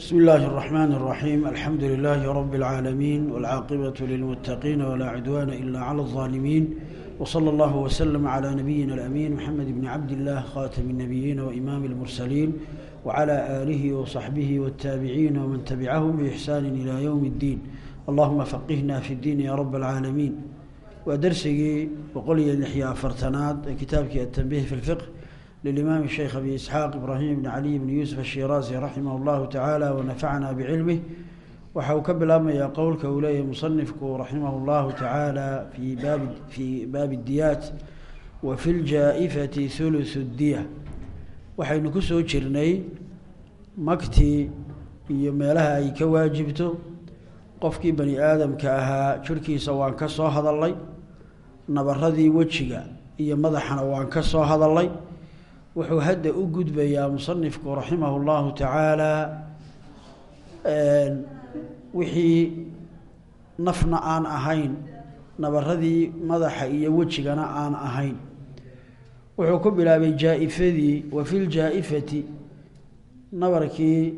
بسم الله الرحمن الرحيم الحمد لله رب العالمين والعاقبة للمتقين ولا عدوان إلا على الظالمين وصلى الله وسلم على نبينا الأمين محمد بن عبد الله خاتم النبيين وإمام المرسلين وعلى آله وصحبه والتابعين ومن تبعهم بإحسان إلى يوم الدين اللهم فقهنا في الدين يا رب العالمين ودرسي وقلي الإحياء فرتناد كتابك التنبيه في الفقه للإمام الشيخ أبي إسحاق إبراهيم بن علي بن يوسف الشيرازي رحمه الله تعالى ونفعنا بعلمه waxau ka bilaabmayaa qowlka uu leeyahay musanifku raximah اllahu tacaala fi baabi fii baabi diyaat wa fi ljaa-ifati thuluth diya waxaynu ku soo jirnay magtii iyo meelaha ay ka waajibto qofkii bani aadamka ahaa jirhkiisa waan ka soo hadalnay nabaradii wejiga iyo madaxana waan ka soo hadalnay wuxuu hadda u gudbayaa musanifku raximah اllahu tacaala wixii nafna aan ahayn nabaradii madaxa iyo wejigana aan ahayn. Wuxuu ku bilaabay jaa-ifadii wa fi ljaa-ifati nabarkii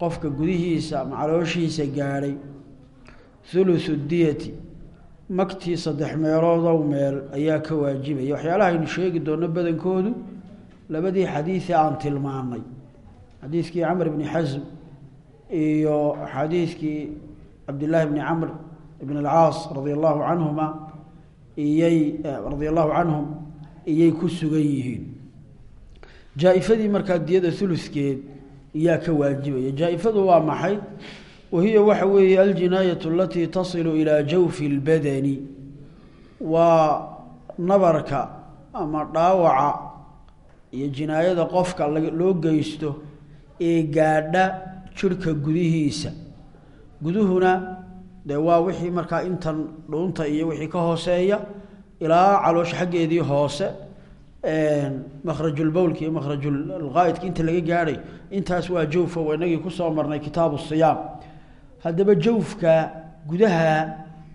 qofka gudihiisa ama calooshiisa gaadhay. Thuluthu diyati magtii saddex meeloodow meel ayaa ka waajibaya. Waxyaalaha aynu sheegi doonno badankoodu labadii xadiidii aan tilmaanay. Xadiidkii camr bni xasm iyo xadiidkii cabdillaahi bni camr ibn alcaas radia allahu canhuma iyay radia allahu canhum iyay ku sugan yihiin. Jaa-ifadii markaa diyada uludkeed iyaa ka waajibaya. Jaa-ifadu waa maxay? Wahiya waxa weeye aljinaayat alatii tasilu ilaa jawfi اlbadani waa nabarka ama dhaawaca iyo jinaayada qofka loo geysto ee gaadha jirhka gudihiisa. Guduhuna dee waa wixii markaa intan dhuunta iyo wixii ka hooseeya ilaa caloosha xaggeedii hoose makhrajulbowlka iyo makhrajulqaa'idka inta laga gaadhay intaas waa jawfa waa inagii ku soo marnay kitaabu siyaam. Haddaba jawfka gudaha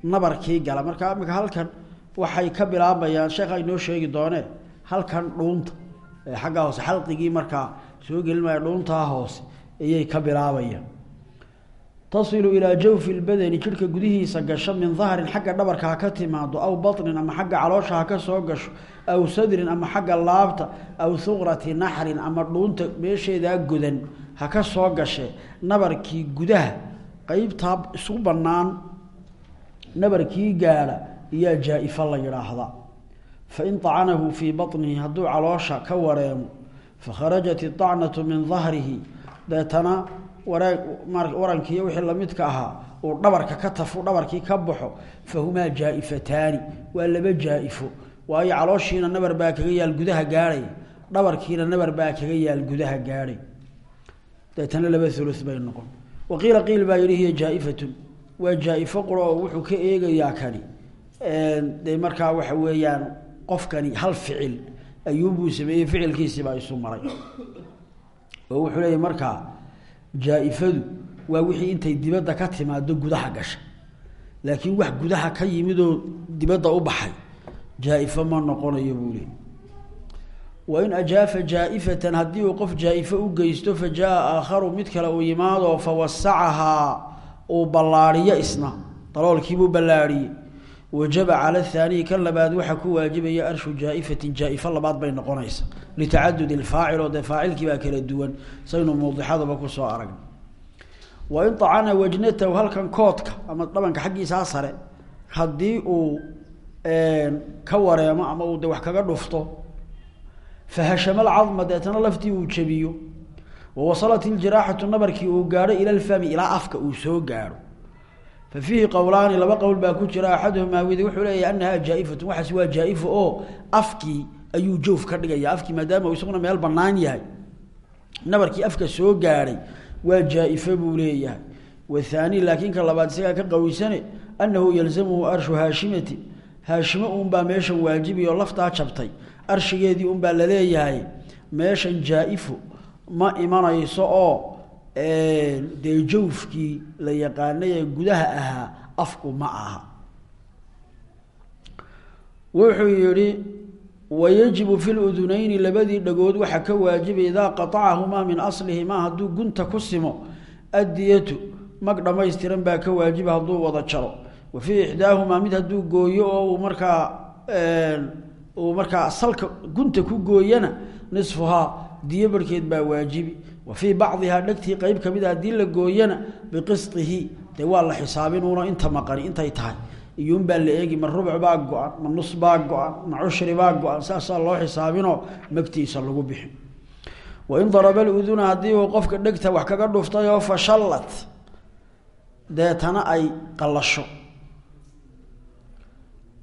nabarkii gala markaa imika halkan waxay ka bilaabayaan sheekha inoo sheegi doonee halkan dhuunta xagga hoose xalqigii markaa soo gelinmaya dhuuntaa hoose ayay ka bilaabayaan tasilu ilaa jawfi lbadani jidhka gudihiisa gasho min dahrin xagga dhabarka ha ka timaado aw baطnin ama xagga caloosha ha ka soo gasho aw sadrin ama xagga laabta aw huqrati naxrin ama dhuunta meesheedaa godan ha ka soo gashe. Nabarkii gudaha qeybtaa isu bannaan nabarkii gaadha iyaa jaa-ifo la yidhaahdaa fain acanahu fii banihi hadduu caloosha ka wareemo fakharajat iacnatu min dahrihi deetana warankiiy wixii lamidka ahaa uu dhabarka ka tafu dhabarkii ka baxo fahumaa jaaifataani waa laba jaaifo waayo calooshiina nabar baa kaga yaal gudaha gaadhay dhabarkiina nabar baa kaga yaal gudaha gaadhay deetana laba ulu bay noqon waqiila qiil baa yidhi hiya jaa'ifatun waa qofkani hal ficil ayuunbuu sameeyey ficilkiisiibaa isu maray. Oo wuxuu leeyahy markaa jaa-ifadu waa wixii intay dibadda ka timaado gudaha gasha. Laakiin wax gudaha ka yimidoo dibadda u baxay jaa-ifo ma noqonayo buu leey wain ajaafa jaa-ifatan haddii uu qof jaa-ifo u geysto fa jaa aakharu mid kale uu yimaado fawasacahaa uu ballaadhiyo isna. Daloolkiibuu ballaadhiyey wajaba cala athaaniyi kan labaad waxaa ku waajibaya arshu jaa-ifatin jaa-ifo labaad bay noqonaysa litacadudi ilfaacil oo dee faacilkii baa kala duwan saynu muudixadaba ku soo aragna wain acana wajnatahu halkan koodka ama dhabanka xaggiisaa sare haddii uu ka wareemo ama uu de wax kaga dhufto fahashama alcadma deetana laftii uu jabiyo wawasalat iljiraaxatu nabarkii uu gaadho ila lfami ilaa afka soo gaadho fa fiihi qowlaani laba qowl baa ku jira. Axaduhumaa widi wuxuu leeyahy anahaa jaa-ifatun waxaas waa jaa-ifo oo afkii ayuu jawf ka dhigaya afkii maadaama uu isaguna meel bannaan yahay nabarkii afka soo gaadhay waa jaa-ifo buu leeyahay. Wathaani laakiin ka labaad isagaa ka qawiysane annahu yalzamuhu arshu haashimati. Haashimo uunbaa meeshan waajibi oo laftaa jabtay. Arshigeedii unbaa la leeyahay meeshan jaa-ifo ma imanayso oo dee jawfkii la yaqaanay ee gudaha ahaa afku ma aha. Wuxuu yihi wayajibu fi ludunayni labadii dhagood waxaa ka waajibay idaa qaacahumaa min aslihimaa hadduu gunta ku simo addiyatu mag dhamaystiran baa ka waajiba hadduu wada jaro. Wa fii ixdaahumaa mid hadduu gooyo oo uu markaa uu markaa salka gunta ku gooyana nisfuhaa diyo barhkeed baa waajibi wa fii bacdihaa dhegtii qeyb ka mid a haddii la gooyana biqisطihi dee waa la xisaabinuuna inta maqani intay tahay. Iyuun baa la eegi ma rubuc baa go-an ma nus baa go-an ma cushri baa go-an saasaa loo xisaabinoo magtiisa lagu bixin. Wain daraba luduna haddii uu qofka dhegta wax kaga dhuftay oo fashallat deetana ay qallasho.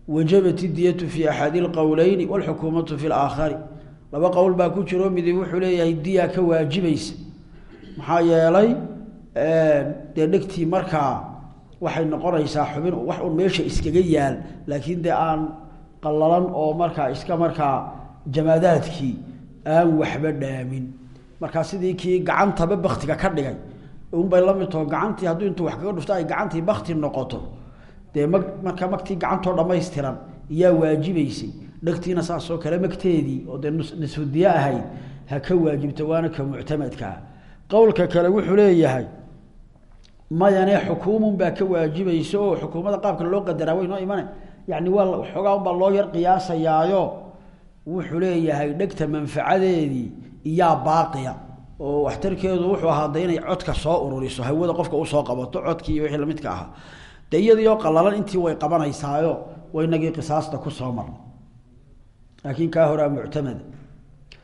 Wajabat idiyatu fi axadi lqowleyni walxukuumatu fi laakhari laba qowl baa ku jiro midi wuxuu leeyahay diya ka waajibaysa. Maxaa yeelay dee dhegtii markaa waxay noqonaysaa xubin wax un meesha iskaga yaal laakiin dee aan qallalan oo markaa iska markaa jamaadaadkii aan waxba dhaamin. Markaa sidii kii gacantaba baktiga ka dhigay unbay la mid taho gacantii hadduu intuu wax kaga dhufto ay gacantii bakti noqoto dee mag marka magtii gacantoo dhammaystiran iyaa waajibaysay dhegtiina saasoo kale magteedii oo dee nisfudiye ahayd ha ka waajibto waana ka muctamadkaa qowlka kale wuxuu leeyahay mayane xukuumun baa ka waajibaysa oo xukuumada qaabka loo qadaraa way noo imane yani waa waxoogaa unbaa loo yar qiyaasayaayo wuxuu leeyahay dhegta manfacadeedii iyaa baaqiya. Oo waxtarkeedu wuxuu ahaa de inay codka soo ururiso hawada qofka u soo qabato codkii iyo wixii lamidka ahaa. De iyadiioo intii way qabanaysaayo waynagii qisaasta ku soo marna laakiin kaa horaa muctamada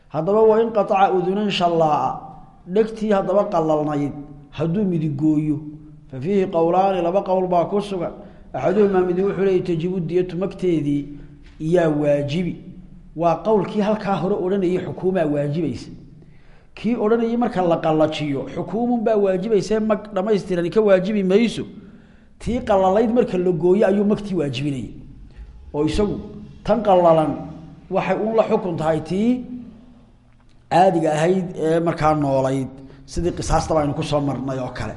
haddaba wa in qaaca udunan shallaa'a dhegtii haddaba qalalnayd hadduu midigooyo fa fiihi qowlaani laba qowl baa ku sugan. Axaduhumaa midi wuxuu leeyay tajibu diyatu magteedii iyaa waajibi. Waa qowlkii halkaa hore odhanayay xukuumaa waajibaysa. Kii odhanayay marka la qallajiyo xukuumun baa waajibaysa mag dhammaystiran ka waajibi mayso. Tii qalalayd marka la gooyo ayuu magtii tan qallalan waxay un la xukun tahay tii caadiga ahayd ee markaa noolayd. Sidii qisaastaba aynu ku soo marnay oo kale.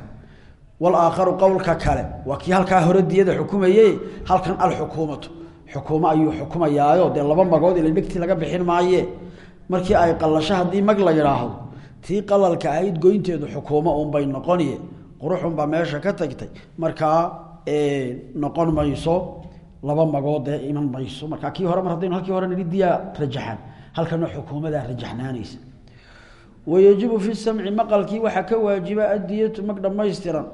Walaakharu qowlka kale. Waa kii halkaa hore diyada xukumaye halkan alxukuumatu xukuumo ayuu xukumayaayo. Dee laba magood ila dhegtii laga bixin maaye. Markii ay qallasho haddii mag la yidhaahdo tii qalalka ahayd goynteedu xukuumo unbay noqoniye quruxunbaa meesha ka tagtay. Markaa noqon mayso laba magood ee iman mayso. Markaa kii hore mar haddaynu halkii hore nidhi diyaa halkana xukuumadaa rajaxnaanaysa wayajibu fi samci maqalkii waxaa ka waajiba addiyatu mag dhammaystiran.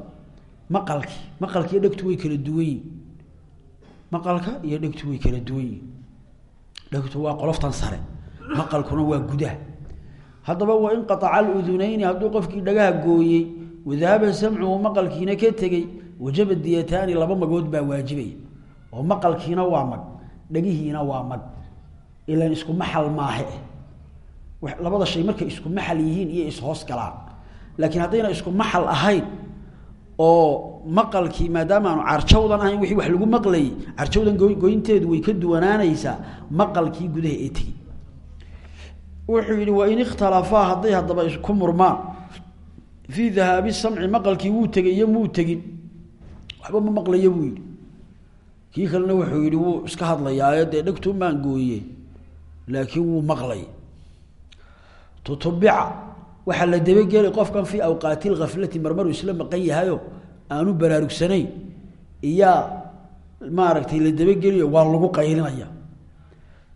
Maqalkii maqalkiiyo dhegtu way kala duwan yihiin maqalka iyo dhegtu way kala duwan yihiin dhegtu waa qoloftan sare maqalkuna waa gudaha. Haddaba wa in qaaca aludunayni hadduu qofkii dhagaha gooyey wadahaba samcuhu maqalkiina ka tegey wajaba diyataani laba magood baa waajibaya oo maqalkiina waa mag dhagihiina waa mag ilan isku maxal maahe. Labada shay markay isku maxal yihiin iyo ishoos galaan. Laakiin haddayna isku maxal ahayn oo maqalkii maadaama aanu carjawdan ahayn wixii wax lagu maqlayay carjawdan goynteedu way ka duwanaanaysaa maqalkii gudaha ee tegi. Wuxuu yihi wain ikhtalafaa hadday haddaba isku murmaan. Fii dahaabi samci maqalkii wuu tegay iyo muu tegin. Waxba ma maqlayo buu yihi kii kalena wuxuu yihi wuu iska hadlayaayo dee dhegtuun baan gooye laakiin wuu maqlay. Tutubica waxaa la dabageli qofkan fii awqaati lgaflati marmaruu isla maqan yahayo aanu baraarugsanayn iyaa maaragtay la dabageliyo waa lagu qaylinaya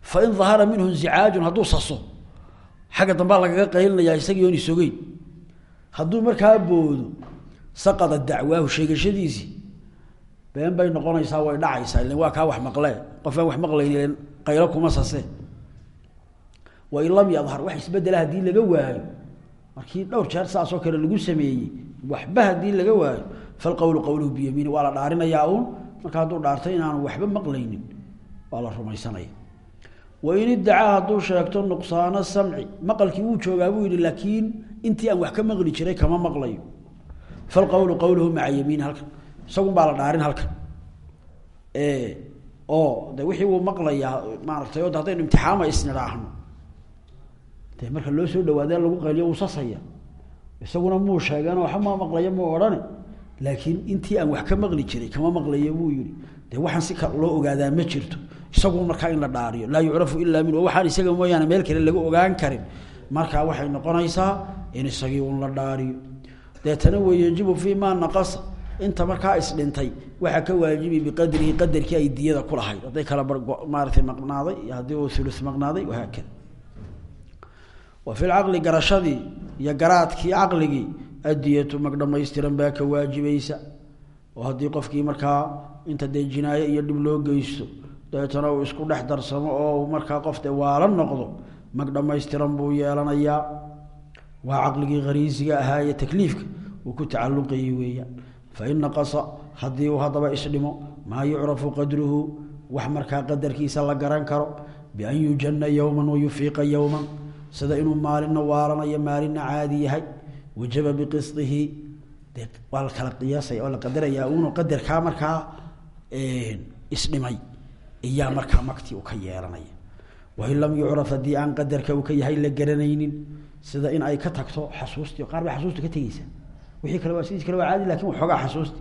fain dahara minhu insicaajun hadduu saso xagga dambaa lagaga qaylinaya isagii oon isogeyn. Hadduu markaa boodo saqada dacwaahu sheegashadiisii been bay noqonaysaa way dhacaysaa ilan waa kaa wax maqlee. Qof aan wax maqlaynin qaylo kuma sase. Wain lam yadhar wax isbedela haddii laga waayo. Markii dhowr jeer saasoo kale lagu sameeyey waxba haddii laga waayo. Falqowlu qowluhu biyamiini waa la dhaarinayaa uun. Marka hadduu dhaartay inaanu waxba maqlaynin waa la rumaysanaya wain iddacaa hadduu sheegto nuqsaano samci maqalkii wuu joogaa buu yihi laakiin intii aan wax ka maqli jiray kama maqlayo. Falqowlu qowluhu maca yamiini halkan isagun baa la dhaarin halkan. Oo de wixii wuu maqlayaa maaragtay o haddaynu imtixaama isnidhaahno de marka loo soo dhawaadee lagu qayliyo wuu sasaya. Isaguna muu sheegeenoo waxba ma maqlayo muu odhane. Laakiin intii aan wax ka maqli jiray kama maqlayo buu yihi de waxaan si loo ogaadaa ma jirto. Isagu markaa in la dhaariyo. Laa yucrafu ilaa min waxaan isaga mooyaane meel kale laga ogaan karin. Markaa waxay noqonaysaa in isagii un la dhaariyo. Deetana wayajibu fii maa naqasa inta markaa isdhintay waxaa ka waajibi biqadrihi qadarkii ay diyada ku lahayd. Hadday kala maaratay maqnaaday iyo haddii uu ulu maqnaaday wahaakada wa fi lcaqli garashadii iyo garaadkii caqligii addiyatu mag dhamaystiran baa ka waajibaysa. Oo haddii qofkii markaa inta dee jinaayo iyo dhib loo geysto dabeetana uu isku dhex darsamo oo markaa qof dee noqdo mag buu yeelanayaa. Waa caqligii khariisiga ahaa ee takliifka uu ku tacalluqayey weeyaan fain naqasa haddii uu haddaba isdhimo maa yucrafu qadruhu wax markaa qadarkiisa la garan karo bian yujanna yowman wayufiiqa yowman sida inuu maalinna waalanayo maalinna caadi yahay wajaba biqisdihi de waa la kala qiyaasaya oo la qadarayaa uunu qadarkaa markaa isdhimay iyaa markaa maktii u ka yeelanaya wain lam yucraf haddii aan qadarka uu ka yahay la garanaynin sida in ay wixii kale sidii kale waa caadi laakiin waxoogaa xasuusti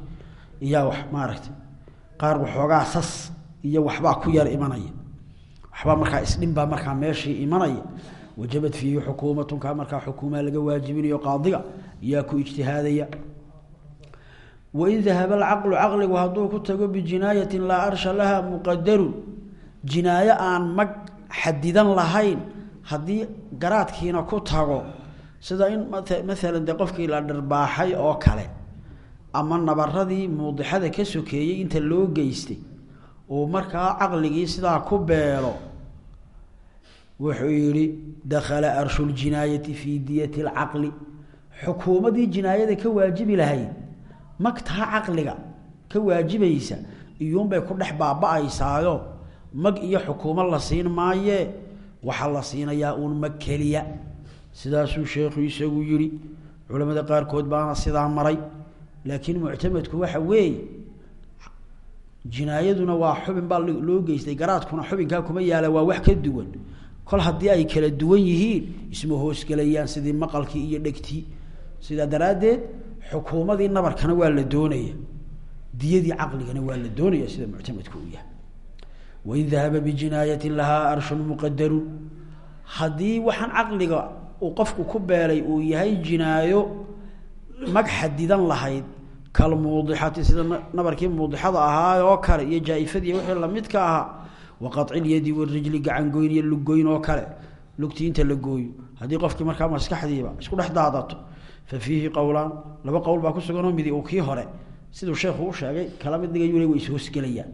iyaa wax maaragtay qaar waxoogaa sas iyo waxbaa ku yar imanaya. Waxbaa markaa isdhin baa markaa meeshii imanaya. Wajabat fiihi xukuumatunka markaa xukuumaa laga waajibinayo qaadiga iyaa ku ijtihaadaya. Wain dahaba alcaqlu caqligu hadduu ku tago bijinaayatin laa arsha laha muqadarun jinaayo aan mag xadidan lahayn haddii garaadkiina ku tago sida in maalan dee qofkii la dharbaaxay oo kale ama nabaradii muudixada ka sokeeyey inta loo geystay uu markaa caqligii sidaa ku beelo wuxuu yihi dakhala arshu ljinaayati fii diyati alcaqli xukuumadii jinaayada ka waajibi lahayd magtaa caqliga ka waajibaysa iyuunbay ku dhex baaba-aysaayo mag iyo xukuumo la siin maayee waxaa la siinayaa uun mag keliya sidaasuu sheekhu isagu yihi culamada qaarkood baana sidaa maray laakiin muctamadku waxa weeye jinaayaduna waa xubin baa loo geystay garaadkuna xubinkaa kuma yaalla waa wax ka duwan. Kol haddii ay kala duwan yihiin isma hoosgelayaan sidii maqalkii iyo dhegtii. Sidaa daraaddeed xukuumadii nabarkana waa la doonaya diyadii caqligana waa la doonaya sida muctamadku uu yahay. Wain dahaba bijinaayatin lahaa arshun muqadarun haddii waxaan caqliga uu qofku ku beelay uu yahay jinaayo mag xadidan lahayd kalmuudixati sida nabarkii muudixada ahaa oo kale iyo jaa-ifadii wixii lamidka ahaa waqacilyadi warijli gacangoyn iyo lugoyn oo kale lugtii inta la gooyo. Haddii qofkii markaa maskaxdiiba isku dhex daadato fa fiihi qowlaan laba qowl baa ku suganoo midi uu kii hore siduu sheekhu u sheegay kala mid dhigayule way ishoosgelayaan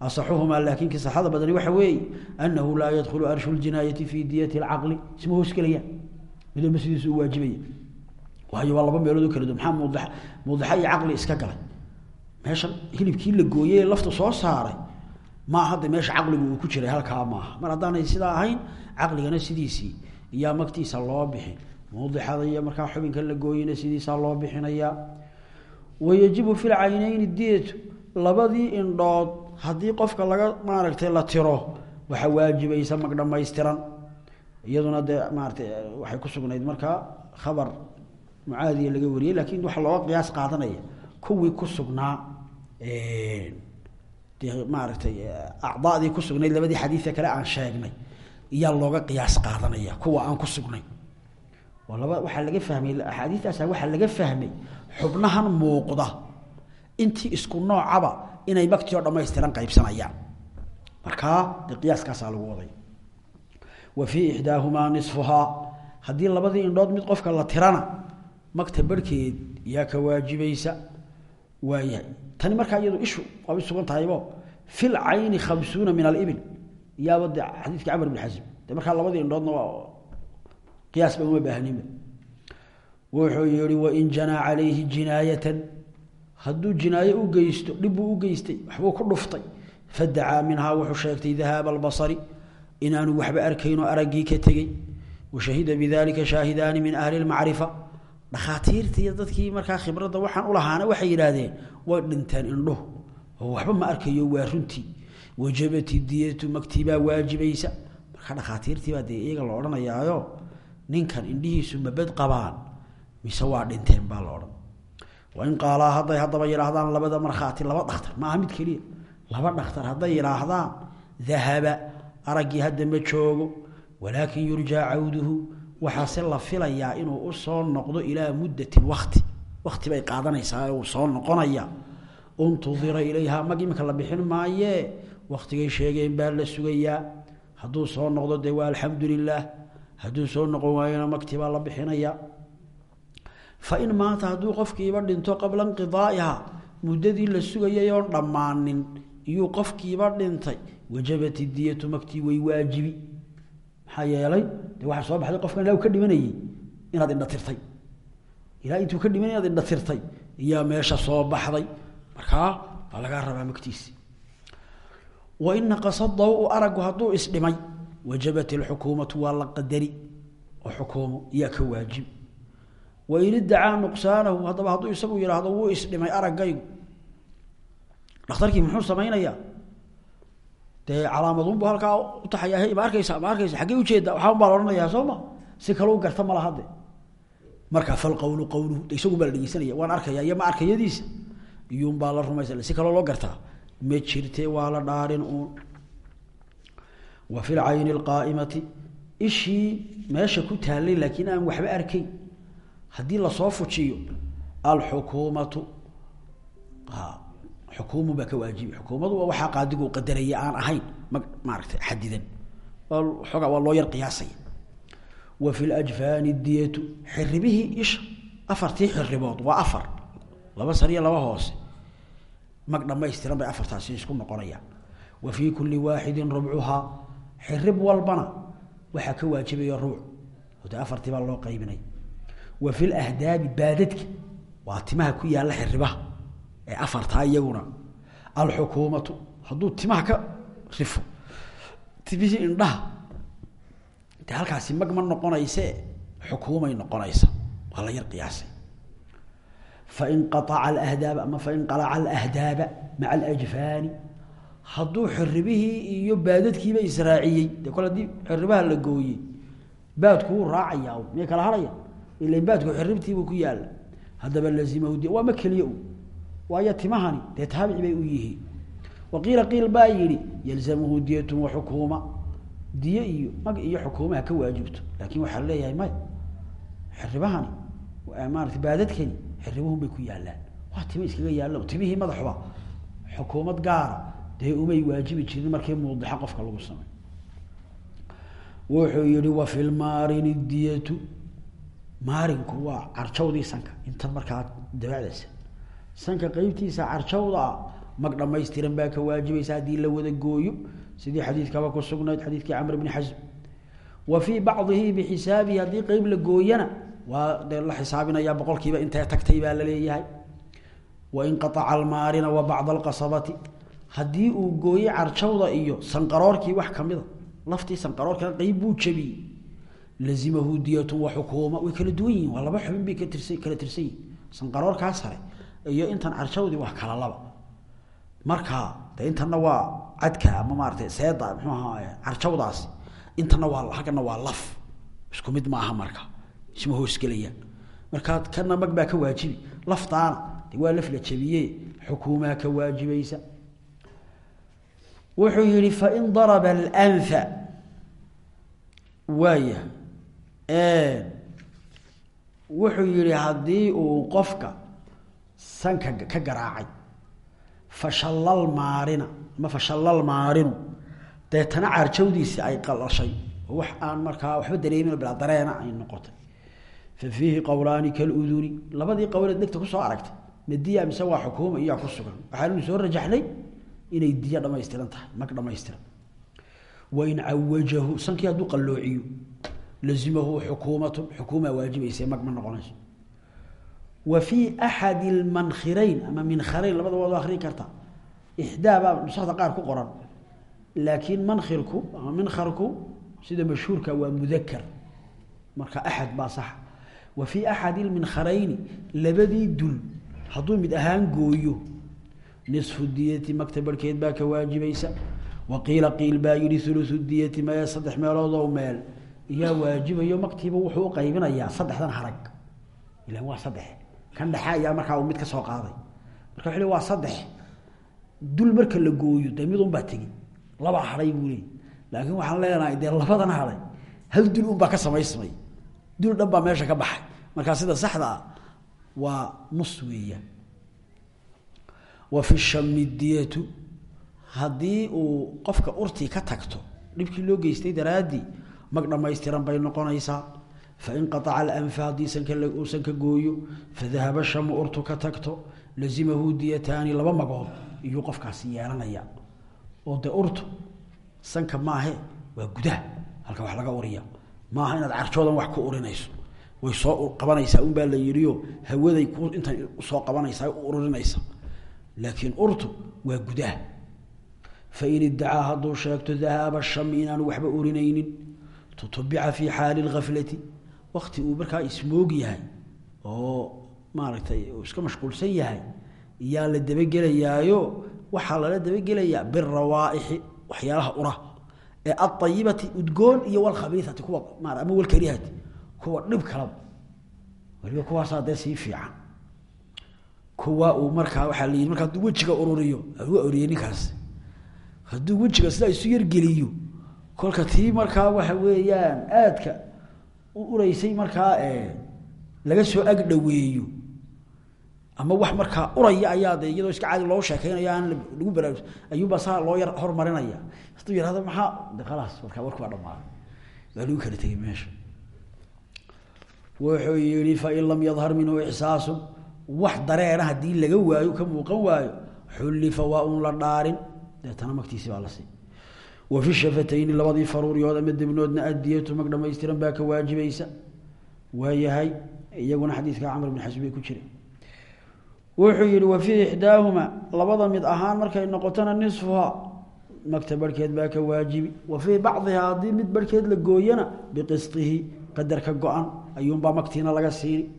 asaxuhumaa laakiin ki saxada badani waxa weeye anahu laa yadkhulu arshu ljinaayati fii diyati alcaqli isma hoosgelayaan midaba sidiisu u waajibaya waayo waa laba meelood oo kala du maxaa muudi muudixa iyo caqli iska galay? Meeshan hilibkii la gooyey lafta soo saaray. Maa hadda meesha caqligu uu ku jiray halkaa maaha mar haddaanay sidaa ahayn caqligana sidiisii iyaa magtiisa loo bixi muudixada iyo markaa xubinka la gooyena sidiisaa loo bixinayaa wayajibu fi lcayneyni dietu labadii indhood haddii qofka laga maaragtay la tiro waxaa waajibaysa mag dhamaystiran iyaduna dee maaratay waxay ku sugnayd markaa khabar mucaadiya laga wariyey laakiin waxaa looga qiyaas qaadanaya. Kuwii ku sugnaa dee maaragtay acdaadii ku sugnayd labadii xadiida kale aan sheegnay iyaa looga qiyaas qaadanaya kuwa aan ku sugnayn waa laba waxaa laga fahmay axaadiistaasa waxaa laga fahmay xubnahan muuqda. Intii isku noocaba inay magtii oo dhamaystiran qaybsanayaan markaa qiyaaskaasaa lagu waday wa fii ixdaahumaa nisfuhaa. Haddii labadii indhood mid qofka la tirana magta barhkeed yaa ka waajibaysa. Waayahay. Tani markaa iyadu ishu waabay sugan tahaybo fil cayni khamsuuna min alibil. Yaaba de xadiidkii camar bn xasim de markaa labadii indhoodna waa qiyaas ba uma baahninba wuxuu yihi wain janaa calayhi jinaayatan. Hadduu jinaayo u geysto dhibbuu u geystay waxbuu ku dhuftay inaanu waxba arkayn oo araggii ka tegey. Washahida bidalika shaahidaani min ahli lmacrifa dhakhaatiirta iyo dadkii markaa khibradda waxaan ulahaana waxay yidhaahdeen way dhinteen indhuhu oo waxba ma arkayo waa runtii. Wajabati diyatu magtibaa waajibaysa. Markaa dhakhaatiirtiibaa dee iyaga la odhanayaayo ninkan indhihiisu mabad qabaan mise waa dhinteen baa la odhan. Wain qaalaa hadday haddaba yidhaahdaan labada markhaati laba dhakhtar maaha mid keliya. Laba dhakhtar hadday yidhaahdaan dahaba araggii hadda ma joogo walaakin yurjaa cawduhu waxaase la filayaa inuu u soo noqdo ilaa muddatin wakti wakti bay qaadanaysaa uu soo noqonaya untudira ilayha mag imika la bixin maayee waktigay sheegeen baa la sugayaa. Hadduu soo noqdo dee waa alxamdu lilaah hadduu soo noqon waayona magti baa la bixinaya. Fain maata hadduu qofkiiba dhinto qabla inqidaaiha muddadii la sugayay oon dhammaanin iyuu qofkiiba dhintay wajabat idiyatu magtii way waajibi. Maxaa yeelay de waxaa soo baxday qofkan ilaa uu ka dhimanayey inaad indhatirtay ilaa intuu ka dhimanay inaad indhatirtay iyaa meesha soo baxday. Markaa baa lagaa rabaa magtiisi wain naqasa daw aragu hadduu isdhimay wajabat ilxukuumatu waa la qadari oo xukuumo iyaa ka waajib. Wain idacaa nuqsaanahu haddaba hadduu isagu yidhaahdo wuu isdhimay araggaygu dhakhtarkii muxuu samaynayaa dee calaamadunbu halkaa utaxayaa hey ma arkaysa ma arkaysa xaggee ujeeda waxaa un baa la odhanayaa soo si kale u garta ma lahade markaa falqawlu qawluhu de isagu baa la waan arkaya iyo ma arkayadiisa. Iyuunbaa la rumaysa si kaloo loo gartaa. Ma jirte waa la dhaarin uun. Wa fi lcayni alqaa'imati ishii meesha ku taallay laakiin aan waxba arkayn haddii la soo fujiyo alxukuumatu xukuumu baa ka waajibi xukuumadu waa waxaa qaadigu qadaraya aan ahayn ma maaragtay xadidan. Xoogaa waa loo yar qiyaasaya. Wa fi ljfaani diyatu xiribihii isha afartii xiribood waa afar. Laba sar iyo laba hoose. Mag dhamaystiran bay afartaasi isku noqonayaan. Wa fii kuli waaxidin rubcuhaa xirib walbana waxaa ka waajibaya ruuc. De afartii baa loo qaybinay. Wa fi lahdaabi baadadka waa timaha ku yaalla xiribaha afartaa iyaguna. Alxukuumatu hadduu timaha ka rifo timihii indhaha de halkaasi mag ma noqonayse xukuumay noqonaysa. Waa la yar qiyaasay. Fain qaaca alahdaaba ama fain qalaca alahdaaba maca alajfaani hadduu xiribihii iyo baadadkiiba israaciyey dee kole haddii xiribaha la gooyey baadku wuu raacayaa miyay kala haraya? Ilan baadku xiribtiibuu ku yaalla haddaba lazimahu di waa ma keliya u waayo timahani dee taabici bay u yihiin. Waqiila qiil baa yihi yalzamuhu diyatun wa xukuuma. Diye iyo mag iyo xukuumaha ka waajibto. Laakin waxaa leeyahay maya xiribahani maarata baadadkani xiribuhun bay ku yaalaan waa timo iskaga yaallo timihii madaxuba xukuumad gaara dee umay waajibi jirin markii muudixa qofka lagu samay. Wuxuu yihi wa fi lmaarini diyatu. Maarinku waa carjawdii sanka intan markaa dabacdaysa sanka qeybtiisa carjawda ah mag baa ka waajibaysa haddii la wada gooyo. Sidii xadiidkaba ku sugnayd xadiidkii camr bni xasm wa fii bacdihi bixisaabihi haddii qeyb la gooyana waa dee la xisaabinaya boqolkiiba intee tagtay baa la leeyahay. Wain qaaca almaarina wa bacda alqasabati haddii uu gooyey carjawda iyo sanqaroorkii wax kamida laftii sanqaroorkana qeyb buu jabiyey lazimahu diyatu wa xukuuma way kala duwan yihiin waa laba xubin bay kala tirsan yihiin sanqaroorkaa sare iyo intan carjawdii waa kala laba. Marka de intana waa cadka ama maarata seeda mxuu ahaa carjawdaasi intana waa halkana waa laf. Isku mid maaha marka isma hoosgelayaan markaa kana mag ka waajibi laftaana waa laf la jabiye xukuumaa ka waajibaysa. Wuxuu yihi fain daraba alanfa. Waaya. Wuxuu yihi haddii uu qofka sanka ka garaacay. Fashallal maarina ama fashallal maarinu. Deetana carjawdiisi ay qalashay. Oo wax aan markaa waxba dareemin bilaa dareena ay noqotay. Fa fiihi qowlaani kaluduni labadii qowleed dhegta ku soo aragtay. Madiya mise waa xukuuma iyaa ku sugan. Waxaanu soo rajaxnay inay diya dhamaystiran tahay mag dhamaystiran. Wain cawajahu sankii hadduu qalloociyo lazimahu xukuumatu xukuumaa waajibaysa mag ma noqonayso wa fii axadi lmankhirayn ama minkharayn labada waad akrin karta. Ixdaabaa nusakda qaar ku qoran. Laakiin mankhirku ama minkharku sida mashhuurka waa mudakar marka axad baa sax. Wa fii axadi lminkharayni labadii dul hadduu mid ahaan gooyo nisfu diyati magta barhkeed baa ka waajibaysa. Wa qiila qiil baa yihi ulusu diyati mae saddex meeloodoo meel. Iyaa waajibayo magtiiba wuxuu u qaybinayaa saddexdan harag. Ilan waa saddex kan dhexe ayaa markaa mid ka soo qaaday. Marka wuxuu waa saddex. Dul marka la gooyo dee mid unbaa tegi labaa hadhay buu leey laakiin waxaan leenahay dee labadan hadhay hal dul unbaa ka samaysmay. Dul dhan baa meesha ka baxay. Markaa sida saxda ah waa nus weeyaan wa fi shami diyatu. Haddii uu qofka urtii ka tagto dhibkii loo geystay daraaddii mag dhammaystiran bay noqonaysaa fain qaaca alanfa haddii sanka uu sanka gooyo fadahaba shamu urtu ka tagto lazimahu diyataani laba magood iyuu qofkaasi yeelanaya oo de urtu sanka maahe waa gudaha halka wax laga uriya maaha inaad carjoodan wax ku urinayso way soo qabanaysaa unbaa la yidhio hawaday ku inta u soo qabanaysaa ururinaysa laakiin urtu waa gudaha fain iddacaa hadduu sheegto dahaaba shami inaanu waxba urinaynin tutubica fii xaali lgaflati wakti uu markaa ismoog yahay oo maaragtay uu iska mashquulsan yahay yaa la dabagelayaayo waxaa lala dabagelayaa birawaaixi waxyaalaha ura ee aayibati udgoon iyo walkhabiiati kuwa ma ama walkarihati kuwa dhib kalaba. Waliba kuwaasaa dee sii fiican. Kuwa uu markaa waxaa la yii marka wejiga ururiyo waa oriyey ninkaas. Hadduu wejiga sidaa isu yargeliyo kolka tii markaa waxa weeyaan aadka u uraysay markaa laga soo ag dhaweeyo ama wax markaa uraya ayaa de iyadoo iska caadi loo sheekeynayo aan lagu baraarus ayuunbaa saa loo yar hormarinaya hadduu yihahdo maxaa? De khalaas markaa warku waa dhamaaday waa lagu kala tegey meesha. Wuxuu yihi fain lam yadhar minhu ixsaasun wax dareena haddii laga waayo ka muuqan waayo xullifa waa un la dhaarin. Deetana magtiisi baa la sii wa fi shafatayni labadii faruuriyood ama debnoodna addiyatu mag dhamaystiran baa ka waajibaysa. Waayahay iyaguna xadiidka camr bn xasbi bay ku jira. Wuxuu yihi wa fii ixdaahuma labada mid ahaan markay noqotona nisfuha magta barhkeed baa ka waajibi. Wa fii bacdiha haddii mid barhkeed la gooyana biqistihi qadarka go-an ayuunbaa magtiina laga siini.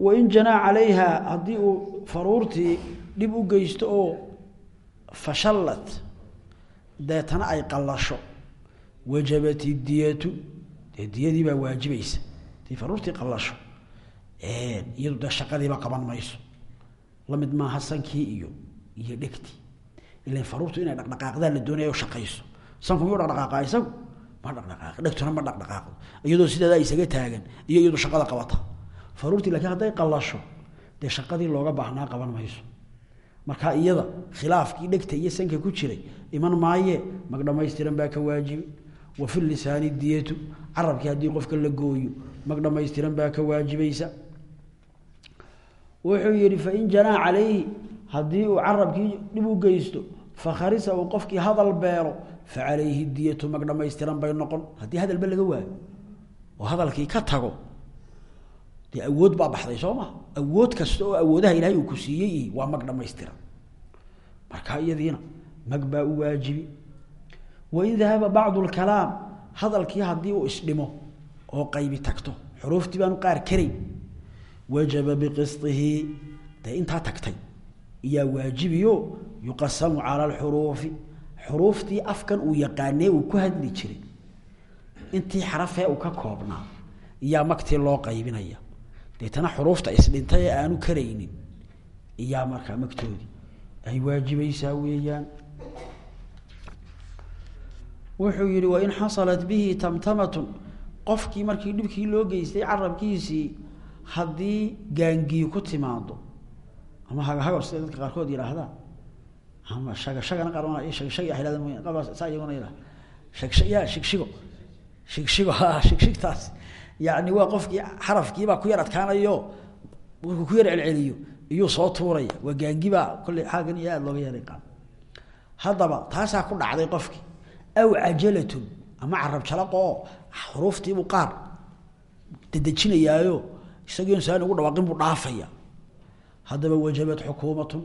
Wain janaa calayha haddii uu faruurtii dhib u oo fashallat deetana ay qallasho. Wajabat idiyatu dee diyadii baa waajibaysa. Hadii faruurtii qallasho. Iyadu dee shaqadiiba qaban mayso. Lamid maaha sankii iyo iyo dhegtii ilan faruurtu inay dhaqdhaqaaqdaa la doonaya o shaqayso. Sanku miyuu dhaqdhaqaaqa isagu? Ma dhaqdhaqaaq dhegtuna ma dhaqdhaqaaqdo iyadoo sideedaa isaga taagan iyo iyadu shaqada qabata. Faruurtii lakiin hadday qallasho dee shaqadii looga baahnaa qaban mayso marka iyada khilaafkii dhegta iyo sanka ku jiray iman maaye mag baa ka waajibi wa fi lisaani diyatu carabkii haddii qofka la gooyo mag dhamaystiran baa ka waajibaysa. Wuxuu yihi fain janaa calayhi haddii uu carabkii dhib u geysto fakharisa uu qofkii hadal beelo fa calayhi diyatu mag dhamaystiran bay noqon. Haddii hadalba laga waayo oo hadalkii ka tago dee awood baa baxday soo ma awood kasta oo awoodaha ilaahay uu ku siiyey waa mag dhamaystiran marka iyadiina mag baa u waajibi. Wain dahaba bacdu lkalaam hadalkii haddii uu isdhimo oo qaybi tagto xuruuftii baanu qaar karayn wajaba biqistihi dee intaa tagtay iyaa waajibiyo yuqasamu cala alxuruufi xuruuftii afkan uu yaqaanee uu ku hadli jiray. Intii xarafee uu ka koobnaa iyaa magtii loo qaybinaya deetana xuruufta isdhintay ee aanu karaynin. Iyaa markaa magtoodii ay waajibaysaa weeyaan. Wuxuu yihi wain xasalat bihi tamtamatun. Qofkii markii dhibkii loo geystay carabkiisii haddii gaangiyi ku timaado ama hagahago sida dadka qaarkood yihaahdaan ama shaga shagana qaar shagshag saa iyaguna yihah shagshag shigshigtaas yani waa qofkii xarafkiibaa ku yar adkaanayo markuu ku yar celceliyo iyuu soo tuuraya waa gaangibaa kolley xaagan iyo aada looga yeeray haddaba taasaa ku dhacday qofkii aw cajalatun ama carab jalaqoo xuruuftiibuu qaar dedejinayaayo isagii saan ugu dhawaaqin buu dhaafaya. Haddaba wajabat xukuumatun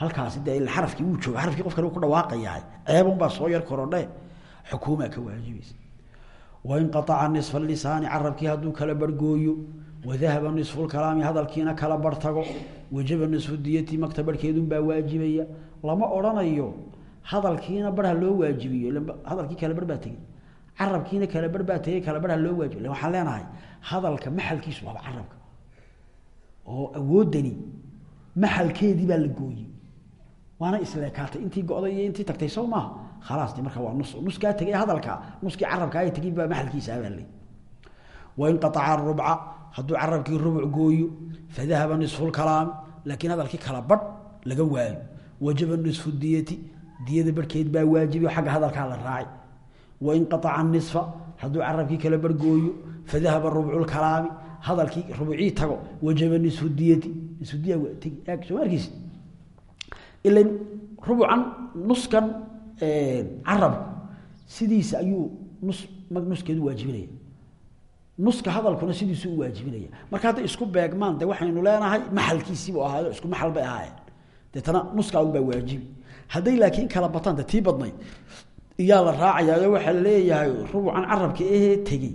halkaasi dee ila xarafkii wuu jooga xarafkii qof kale ku dhawaaqayaa ceebun baa soo yar korodhe xukuumaa ka waajibaysa wain qaaca nisfa lisaani carabkii hadduu kala barhgooyo wadahaba nisfu lkalaami hadalkiina kala bar tago wajaba nisfu diyati magta barhkeedunbaa waajibaya lama odhanayo hadalkiina barha loo waajibiyo hadalkii kala bar baa tegey carabkiina kala bar baa tegey kala barha loo waajibiy waxaan leenahay hadalka maxalkiisu waaba carabka oo awoodani maxalkeedii baa la gooyey waana isleekaatay intii go'day iyo khalaas de marka waa nus nuskaa tegay hadalka nuskii carabka ay tegay baa maxalkiisa abaaley wain qaaca rubca hadduu carabkii rubuc gooyo fadahaba nisfu lkalaami laakiin hadalkii kala badh laga waayo wajaba nisfu diyati diyada barhkeed baa waajibi xagga hadalkaa la raacay wain qaaca nisfa hadduu carabkii kala barhgooyo fadahaba rubcu lkalaami hadalkii rubucii tago wajaba nisfu diyati nisfu diya waa tegi soo arkiis ilan rubucan nuskan carabku sidiisa ayuu nus nuskeedu waajibinaya. Nuska hadalkuna sidiisu u waajibinaya. Marka hadday isku beegmaan de waxaynu leenahay maxalkiisiibu ahaayo isku maxal bay ahaayeen. Deetana nuskaa unbaa waajibi hadday laakiin kala bataan de tii badnayd iyaa la raacayaayo waxaa la leeyahay rubucan carabka ahee tegey.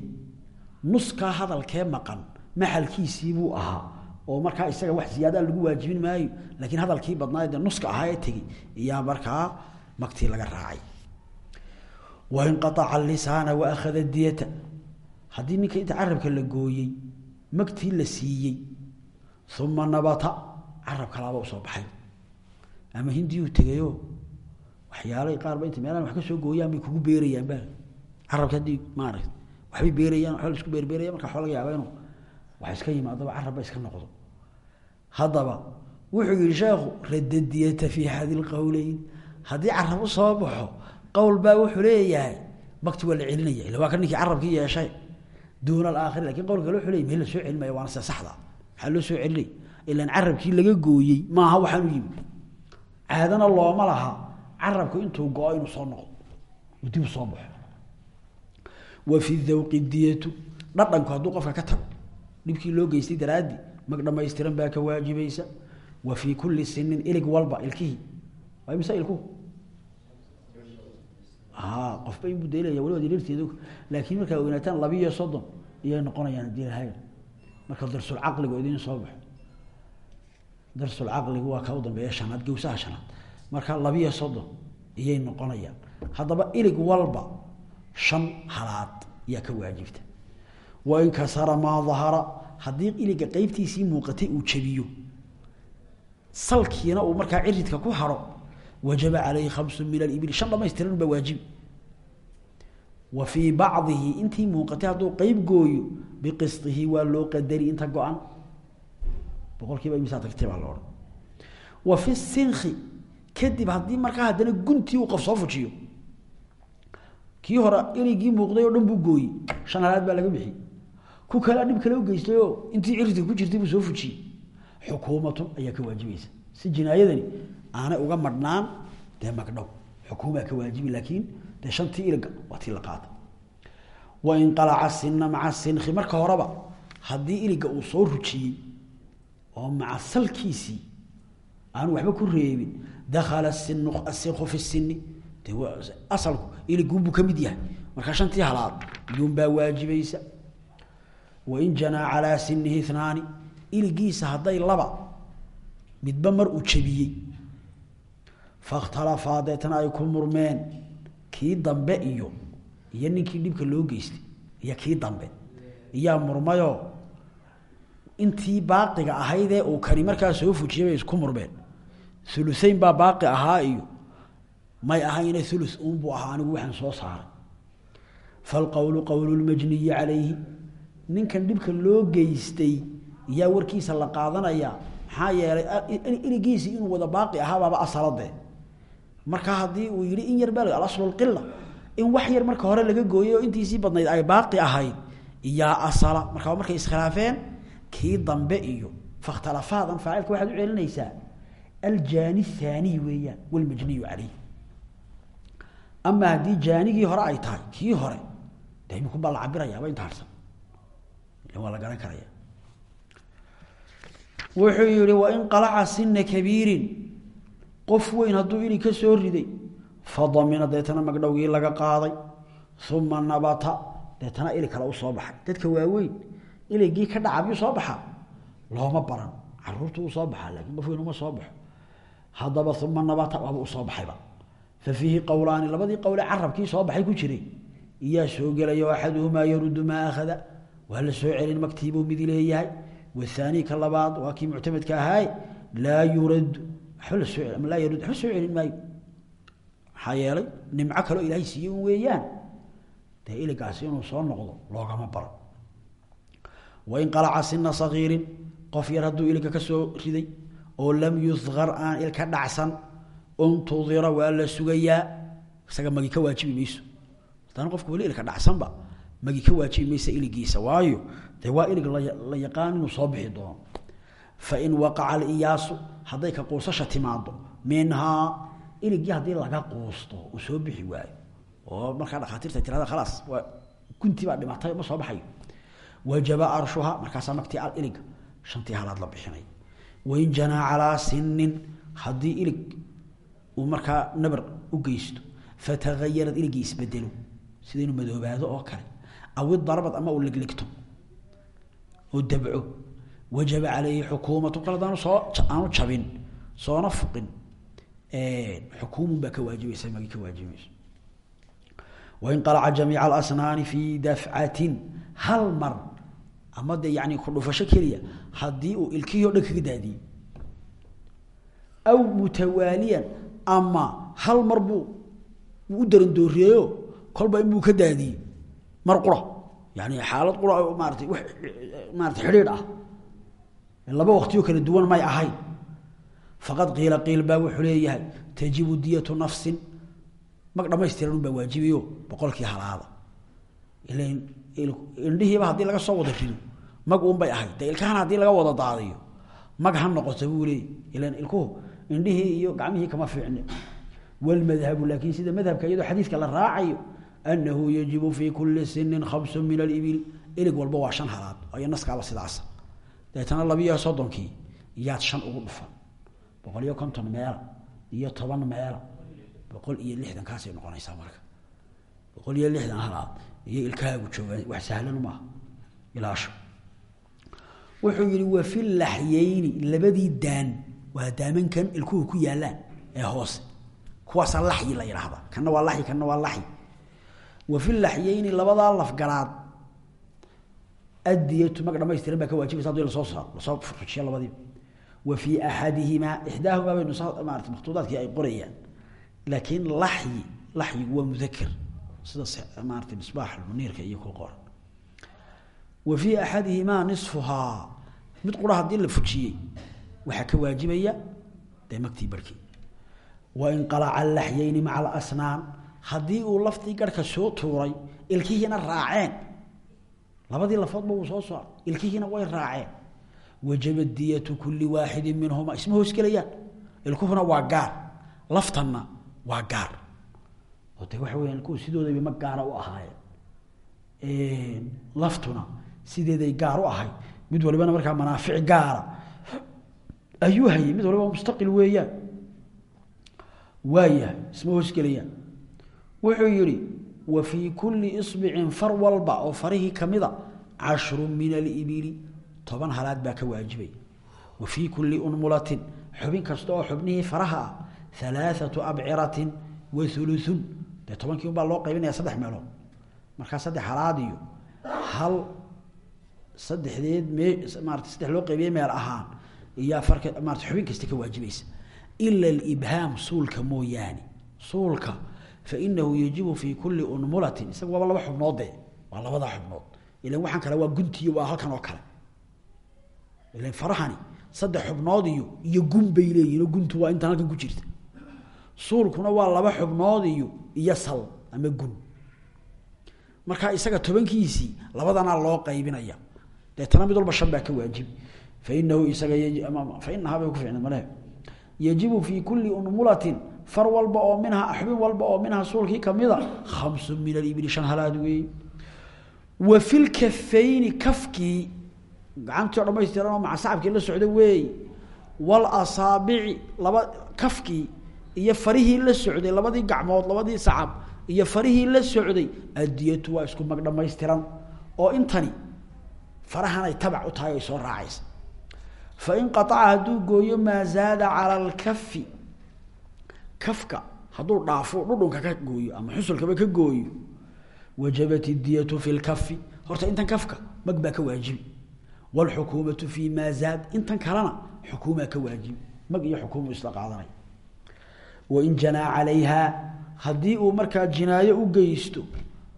Nuskaa hadalkee maqan maxalkiisiibuu ahaa. Oo markaa isaga wax ziyaadaa lagu waajibin maayo laakiin hadalkii badnaa dee nuska ahaa ee tegey. Iyaa markaa magtii laga raacay. Wainqaaca lisaana waakhada diyata. Haddii ninka inta carabka la gooyey magtii la siiyey uma nabata carab kalaaba u soo baxay. Ama hindiyuu tegayo waxyaalay qaarba inta meelahan wax ka soo gooyaan bay kugu beerayaan ba carabka haddii maaragta waxbay beerayaan waxba la isku beerbeeraya marka waxa laga yaaba inuu wax iska yimaadaba carabba iska noqdo. Haddaba wuxuu yihi sheekhu radda diyata fi hadi lqowleyn haddii carab u soo baxo qowl baa wuxuu leeyahay makti waa la celinaya waa ka ninkii carabkii yeeshay. Duuna alaakhiri laakiin qowlka kale wuxuu leeyay meel soo celin sida saxda. Maxaa loo soo celinay? Ilaan carabkii laga gooyey maaha waxaan u yimid caadana looma laha carabku intuu go-o inuu soo noqdo uu u soo baxo. Wa fi dawqi diyatu dhadhanku hadduu qofka ka tago dhibkii loo geystay daraaddi mag baa ka waajibaysa. Wa fii kulli sinin ilig walba ilkihii waa imse ilkuhu qofba inbuu daylaya waliba daliilteedu laakiin markaa ognaataan labiiyo soddon iyay noqonayaan haddii lahayn marka darsulcaqligu idiin soo baxo. Darsulcaqligu waa ka u dambeeya shanaad gawsaha shanaad. Marka labiiyo soddon iyay noqonayaan. Haddaba ilig walba shan halaad ayaa ka waajibta. Wain kasara maa dahara haddii iliga qeybtiisii muuqatay uu jabiyo salkiina uu markaa ciridka ku haro wajaba calayhi khamsu min alibili shan dhamaystiran baa waajibi wa fii bacdihi intii muuqatay hadduu qeyb gooyo biqistihi waa loo qadari inta go-an boqol kiiba imisaa tagtay baa loodhan wa fi sinki kadib haddii markaa haddana guntii uu qof soo fujiyo kii hore iligii muuqday oo dhan buu gooyey shan halaad baa laga bixiyey ku kalea dhib kale u geystay oo intii ciridka ku jirtay jinaayadani aanay uga madhnaan dee magdhow xukuumaa ka waajibi laakiin dee shantii iliga waa tii la qaada wain qalaca sina maca sinki marka horeba haddii iliga uu soo rujiyey oo maca salkiisii aanu waxba ku reebin dakala sinu asinku fi sini de asalku iliguunbuu ka mid yahay markaa shantii halaad iyuunbaa waajibaysa wain janaa calaa sinihi inaani iligiisa hadday laba midba mar uu jabiyey fakhtalafaa ay ku murmeen. Kii dambe iyo iyo ninkii dhibka loo geystay iyo kii dambe. Iyaa murmayoo intii baaqiga ahaydee uu kani markaa soo fujiyay bay isku murmeen. Uluseyn baa baaqi ahaa iyo may ahayne ulu unbuu ahaa anigu waxaan soo saaray. Falqowlu qowlu lmajniyi calayhi. Ninkan dhibka loo geystay iyaa warkiisa la qaadanaya maxaa yeelay iligiisii inuu wada baaqi ahaabaaba asalade marka haddii uu yihi in yar baa alaslu lqila in wax yar marka hore laga gooyay oo intiisii badnayd ay baaqi ahayd iyaa asala. Markaa markay iskhilaafeen kii dambe iyo fakhtalafaadan faacilka waxaad u celinaysaa. Aljaani haaniy weeyaan walmajniyu caleyh ama haddii jaanigii hore ay tahay kii hore de imikun baa la inta harsan waa la garan karaya wuxuu yihi wain qalaca sina kabiirin qof weyn hadduu ili ka soo riday fadamina deetana magdhowgii laga qaaday uma nabata deetana ili kale u soo baxay. Dadka waaweyn iligii ka dhaca soo baxaa? Looma baran caruurtu uu soo baxaa laakiin qof weyn uma soo baxo. Haddaba uma nabata waaba u soo baxayba. Fa fiihi qowlaani labadii qowle carabkii soo baxay ku jiray. Iyaa soo gelaya axaduhumaa yarudu maa akhada. Waa la soo celin maktiibuu midi leeyahay. Wahaani ka labaad waa kii muctamadka ahaaye laa yuradu waba soo celin maayo. Maxaa yeelay nimco kaloo ilaahay siiye un weeyaan inuu soo noqdo loogama baro wain qalaca sina sagiirin qof yar hadduu ilka ka riday oo lam yuhar aan ilka dhacsan untudira waa la sugayaa isaga magi ka waajibi mayso. Haddana qofka weli ilka dhacsanba magi ka waajibi maysa iligiisa waayo dee waa ilig la yaqaan inuu soo bixi doono fain waqaca aliyaasu hadday ka quusasha timaado minhaa iligii haddii laga quusto uu soo bixi waayo oo markaa dhakhaatiirta tirada khalaas waa gunti baa dhimatay ma soo baxayo wajaba arshuha markaasaa magtii iliga shantii halaad la bixinay wain janaa calaa sinin haddii ilig uu markaa nabar u geysto fatahayarad iligii isbedelo sida inuu madoobaado oo kale ama uu ligligto wajaba caleyhi xukuumatu kal hadaanu soo aanu jabin soona fuqin. Xukuumun baa ka waajibaysa magi ka waajibayso wain qalaca jamiica alasnaani fii dafcatin hal mar ama dee yani ku dhufasho keliya haddii uu ilkihii o dhan kaga daadiyey. Aw mutawaaliyan ama hal mar buu u darandooriyeeyo kolba inbuu ka daadiyey. Mar qura yani xaalad qura maarata xidhiidh ah laba waqtiyo kala duwan may ahayn. Faqad qiila qiil baa wuxuu leeyahay tajibu diyatu nafsin. Mag dhamaystiran un baa waajibiyo boqolkii halaada ilan indhihiiba haddii laga soo wada rido mag uun bay ahayd. De ilkahana haddii laga wada daadiyo mag ha noqoto buu leeyay ilan ilkuhu indhihii iyo gacmihii kama fiicne wlmadhabu laakiin sida madhabka iyadoo xadiidka la raacayo anahu yajibu fii kuli sinin khamsu min alibil. Ilig walba waa shan halaad ayo naskaaba sidaasa deetana labiyo soddonkii yaad shan ugu dhufan boqol iyo konton meela iyo toban meela boqol iyo lixdan kaasay noqonaysaa marka. Boqol iyo lixdan halaad iyo ilkahaagu joogaan wax sahlan maaha. Ilaasho. Wuxuu yihi wa fi laxyeyni labadii daan waa daamankan ilkuhu ku yaalaan ee hoose. Kuwaasaa laxyi la yidhaahda kana waa laxyi kana waa laxyi. Wa fi laxyeyni labadaa lafgaraad addiyatu mag dhamaystiran baa ka waajibaysa haddii la soo saaro la soo fujiyo labadiiba wa fii axadihimaa ixdaahumaa baynu maarata makhtuudaadkii ay qorayaan laakiin laxyi laxyigu waa mudaker sida maarata misbaax muniirka iyo ku qoran wa fii axadihimaa nisfuhaa mid qura haddii la fujiyey waxaa ka waajibaya dee magtii barhkii wain qalaca alaxyeyni maca alasnaan haddii uu laftii garhka soo tuuray ilkihiina raaceen labadii lafoodba uu soo saaray ilkihiina way raaceen. Wajaba diyatu kuli waaxidin minhuma isma hoosgelayaan ilkuhuna waa gaar. Laftanna waa gaar. Oo waxa weya ilkuhu sidoodayba ma gaara u ahaayeen. Laftuna sideeday gaar u ahayd. Mid walibana markaa manaafic gaara ayuu hayay. Mid waliba mustaqil weeyaan. Waayahay. Isma hoosgelayaan wuxuu yihi wa fii kuli isbicin far walba oo farihii kamida cashru min alibili toban halaad baa ka waajibay. Wa fii kuli unmulatin xubin kasta oo xubnihii faraha ah alaaatu abciratin wa uluun dee tobankii unbaa loo qaybinaya saddex meelood. Markaa saddex halaad iyo hal saddexdeed mee maarata saddex loo qaybiye meel ahaan iyo afarka maarata xubin kasta ka waajibaysa fainahu yajibu fii kuli unmulatin isaga waaba laba xubnoode waa labadaa xubnood ilan waxaan kale waa guntiyo waa halkan oo kale ilan farahani saddex xubnood iyo iyo gun bay leeyihiin oo guntu waa intaan halkan ku jirta suulkuna waa laba xubnood iyo iyo sal ama gun markaa loo qaybinaya deetana mid walba baa ka waajibi fainahu isaga fainahaa bay ku ficna male yajibu fii kuli unmulatin far walba oo minhaa xubin walba oo minhaa suulkii kamida khamsu min alibili shan halaad weey wa fi lkafayni kafkii gacantii o dhamaystiran oo maca sacabkii la socda weey walasaabici laba kafkii iyo farihii la socday labadii gacmood labadii sacab iyo farihii la socday adiyatu waa isku mag dhamaystiran oo intani farahanay tabac u tahay ay soo raacaysa. Fain qaaca hadduu gooyo maa zaada cala alkafi kafka hadduu dhaafo dhudhunka ka gooyo ama xusulkaba ka gooyo wajabat idiyatu fi lkafi horta intan kafka mag ka waajibi wlxukuumatu fi ma zaad intan kalena xukuumaa ka waajibi mag iyo xukuumu isla qaadanay. Wain janaa calayha haddii uu markaa jinaayo u geysto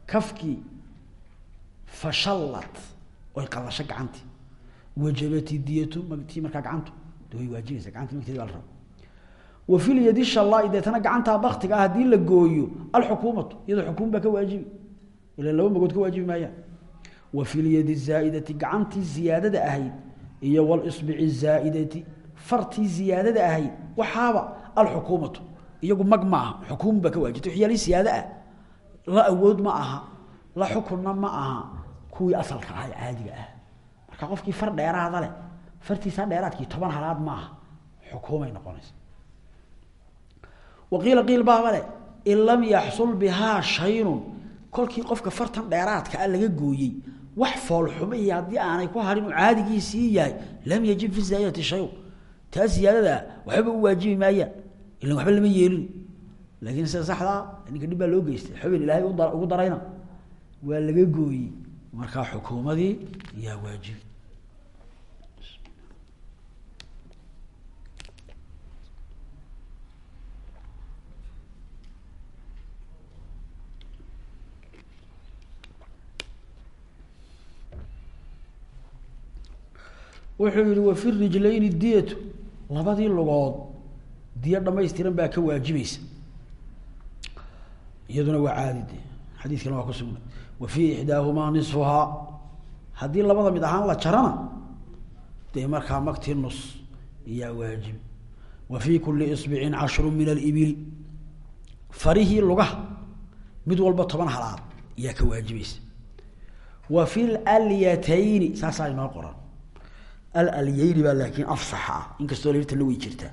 kafkii fashallat oy qalasho gacantii wajabati diyatu magtii markaa gacantu way waajibaysa gacantii magteedi baa la raba wa fi lyadi shallaa deetana gacantaa baktiga ah haddii la gooyo alxukuumatu iyadoo xukuum baa ka waajibi. Ila laba magood ka waajibi maayaan. Wa fi lyadi zaaidati gacantii ziyaadada ahayd iyo walisbici zaaidati fartii ziyaadada ahayd waxaaba alxukuumatu iyagu mag ma aha xukuum baa ka waajibta waxyaali siyaade ah. La awood ma aha la xukunna ma aha kuwii asalka ah caadiga ah. Marka qofkii far dheeraada leh fartiisa dheeraadkii toban halaad ma aha xukuumay noqonaysa waqiila qiil baaba le in lam yaxsul bihaa shaynun. Kolkii qofka fartan dheeraadka a laga gooyey wax foolxumo iyo haddii aanay ku harin uu caadigiisii yahay lam yajib fi ziyaadati shayu taa ziyaadada waxbaba u waajibi maayaan ilan waxba lama yeelin. Laakiin sida saxdaa ninka dhib baa loo geystay. Xubin ilaahay ugu darayna. Waa laga wuxuu yihi wafi rijlayni diyatu. Labadii lugood diyo dhamaystiran baa ka waajibaysa. Iyaduna waa caadi de xadiidkana waa ku sugnay wa fii ixdaahumaa nisfuhaa. Haddii labada mid ahaan la jarana dee markaa magtii nus iyaa waajibi wa fii kuli isbicin cashru min alibili farihii lugaha mid walba toban halaad iyaa ka waajibaysa. Wa fi lalyatayni saasaa inoo qoran alalyeyni baa laakiin afsaxa ah inkastoo lirtana way jirtaa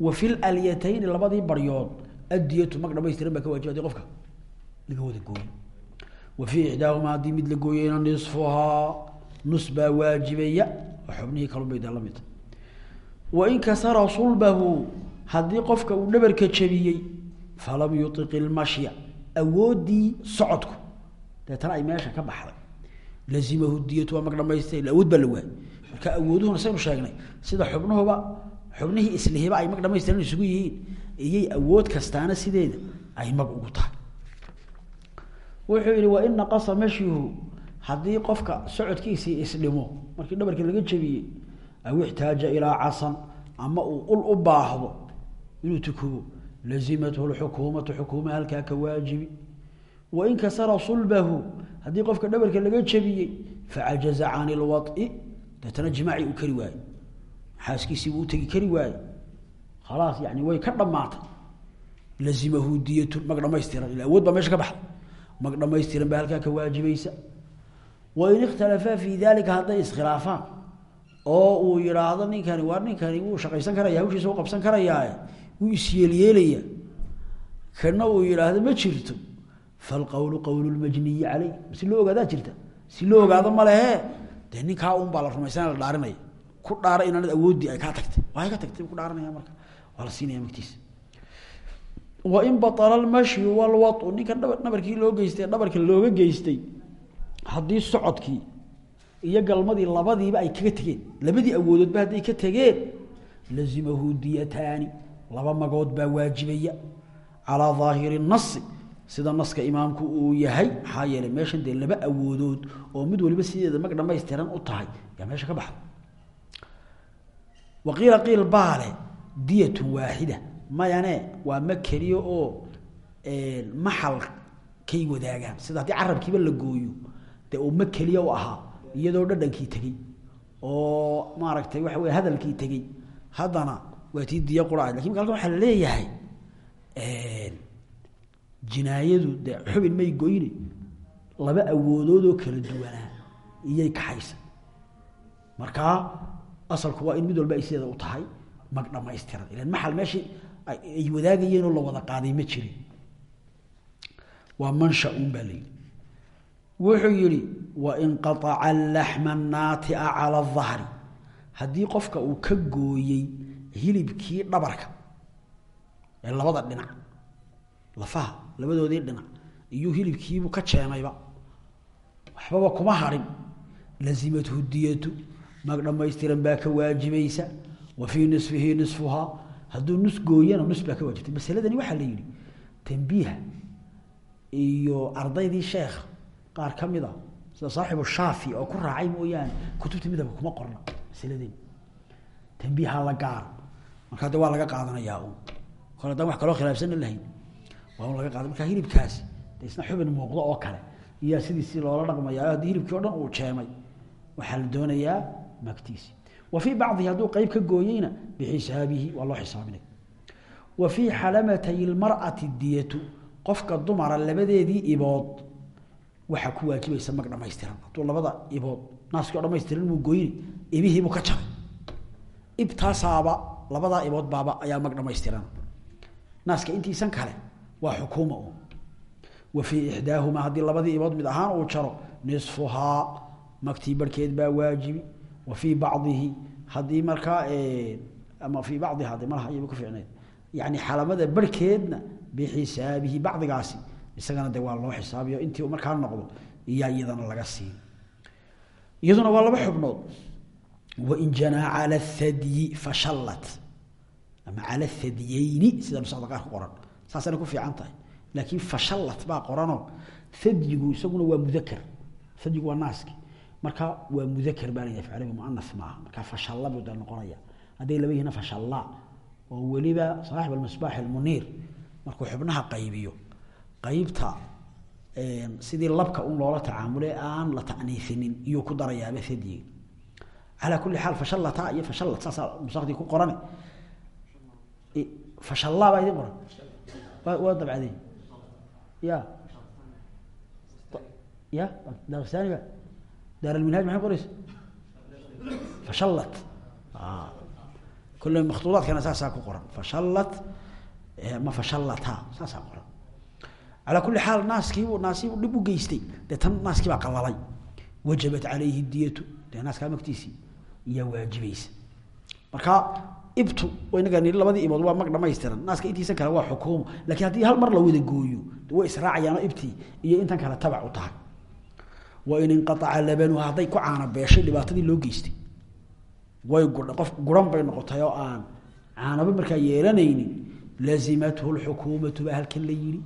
wa fi lalyatayni labadii baryood addiyatu mag dhamaystiran baa ka wajiba haddii qofka? Laga wada gooyo. Wa fii ixdaahumaa haddii mid la gooyeyna nisfuhaa nus baa waajibaya xubnihii kalunbay dee la mid wain kasara sulbahu haddii qofka uu dhabarka jabiyey falam yuiq ilmashya awoodii socodku. Deetana ay meesha ka baxday. Lazimahu diyatu waa mag dhamaystira ila awood baa la waayay marka awooduhuna saynu sheegnay sida xubnuhuba xubnihii islihiba ay mag dhamaystiran isugu yihiin iyay awood kastaana sideeda ay mag ugu tahay. Wuxuu yihi wain naqasa mashyuhu. Haddii qofka socodkiisii isdhimo markii dhabarkii laga jabiyey aw ixtaaja ilaa casan ama uu ul u baahdo inuu tukubo lazimathu lxukuumatu xukuuma halkaa ka waajibi. Wain kasara sulbahu haddii qofka dhabarka laga jabiyey facajaza can ilwai deetana jimaaci uu kari waaye. Xaaskiisiibuu utegi kari waaye. Khalaas yani way ka dhamaatay lazimahu diyatun mag dhamaystiran ila awood baa meesha ka baxda mag dhamaystiran baa halkaa ka waajibaysa. Wain ikhtalafaa fi dalika hadday iskhilaafaan oo uu yihaahdo ninkani waa ninkani wuu shaqaysan karaya hawshiisa u qabsan karayaae wuu isyeelyeelaya kana uu yihaahdo ma jirto. Falqawlu qawlu lmajniyi caleyh si loo ogaadaa jirta? Si loo ogaado malehe dee ninkaa un baa la rumaysanaya la dhaarinaya ku dhaara inaanad awoodii ay kaa tagtay. Waa ka tagtay ku dhaaranaya marka. Waa la siinaya magtiisa wain baala lmashyu walwau ninka dhaba dhabarkii loo geystay dhabarka looga geystay haddii socodkii iyo galmadii labadiiba ay kaga tegeen labadii awoodoodba hadday ka tegeen lazimahu diyataani laba magood baa waajibaya calaa daahiri nasi sida naska imaamku uu yahay maxaa yeelay meeshan dee laba awoodood oo mid waliba sideeda mag dhamaystiran u tahay yaa meesha ka baxda waqiila qiil baale diyatun waaxida mayane waa ma keliyo oo maxal kay wadaagaan. Sida haddii carabkiiba la gooyo dee uu ma keliya u ahaa iyadoo dhadhankii tegey. Oo maaragtay waxa wey hadalkii tegey. Haddana waa tii diya qura laakiin halkan waxaa la leeyahay jinaayadu de xubin may goyne laba awoodoodoo kala duwanaa iyay kaxaysa markaa asalku waa in mid walba ay sideeda u tahay mag dhammaystiran ilan maxal meeshii ay wadaagayeenoo la wada qaaday ma jirin waa mansha unbaa layidhi wuxuu yidhi wainqaaca alaxma naatica cala ahri haddii qofka uu ka gooyey hilibkii dhabarka ee labada dhinac lafaha labadoodii dhinac iyuu hilibkiibu ka jeenayba waxbaba kuma harin. Lazimathu diyatu mag dhamaystiran baa ka waajibaysa. Wa fii nisfihi nisfuhaa. Hadduu nus gooyana nus baa ka waajibtay. Masaladani waxaa la yihi tambiiha iyo ardaydii sheekh qaar ka mid a sida saaxibu shaafi oo ku raacay mooyaane kutubta midabka kuma qorna masaladeen tambiiha la gaar markaa de waa laga qaadanayaa un kole haddaan wax kaloo khilaafsanna lahayn waa un laga qaada markaa hilibkaasi isna xubin muuqdo oo kale. Iyaa sidiisii loola dhaqmayaa haddii hilibkii o dhan uu jeemay waxaa la doonayaa magtiisi wa fii bacdihi hadduu qeyb ka gooyeyna bixisaabihi waa loo xisaabinay. Wa fii xalamatay lmar'ati diyatu qofka dumara labadeedii ibood waxaa ku waajibaysa mag dhamaystiran hadduu labada ibood naaskii o dhamaystiran muu gooyni ibihiibuu ka jabay. Ibtaasaaba labadaa ibood baaba ayaa mag dhamaystiran naaska intiisan kale waa xukuuma u wa fii ixdaahumaa haddii labadii ibood mid ahaan uu jaro nisfuhaa magtii barhkeed baa waajibi. Wa fii bacdihi haddii markaa ama fii bacdiha de malaha iyaba ku ficneed yani xalamada barhkeedna bixisaabihi bacdigaasi isagana de waa loo xisaabiyo intii markaa noqdo iyaa iyadana laga siin. Iyaduna waa laba xubnood. Wain janaa cala thadyi fashallat ama cala thadyeyni sida nusakda qaar qoran saasana ku fiican tahay. Laakiin fashallat baa qoranoo thadyigu isaguna waa mudaker thadyigu waa naaski. Marka waa mudaker baa la carabi muanas maaha. Marka fashalla buu da noqonaya hadday laba yihiina fashalla oo weliba saaxib almisbaax almuniir markuu xubnaha qaybiyo qaybta sidii labka un loola tacaamule aan la taniisinin iyuu ku darayaaba thadyiga calaa kuli xaal fashallata iyo fashallat saasaa nusakdii ku qorane. Fashalla baa idin qoran waa dabcadey ya. Ya darsaniga daar alminhaaj maxay qoreysa fashallat. Kule makhtuudaadkana saasaa ku qoran. Fashallat ma fashallata saasaa qoran. Calaa kuli xaal naaskiibuu naasiibuu dhib u geystay. Dee tan naaskii baa qalalay wajabat calayhi diyatu dee naaskaa magtiisii. Iyaa waajibaysa. Marka ibtu inaga nii labadii ibood waa mag dhamaystiran. Naaska intiisa kale waa xukuumo lakiin haddii hal mar la wada gooyo way israacayaano ibtii iyo intan kale tabac u tahay. Wain inqaaca labanuha hadday ku caana beeshay dhibaatadii loo geystay. Way qof guran bay noqotay oo aan caanaba markaa yeelanaynin lazimathu lxukuumatu baa halkan la yidhi.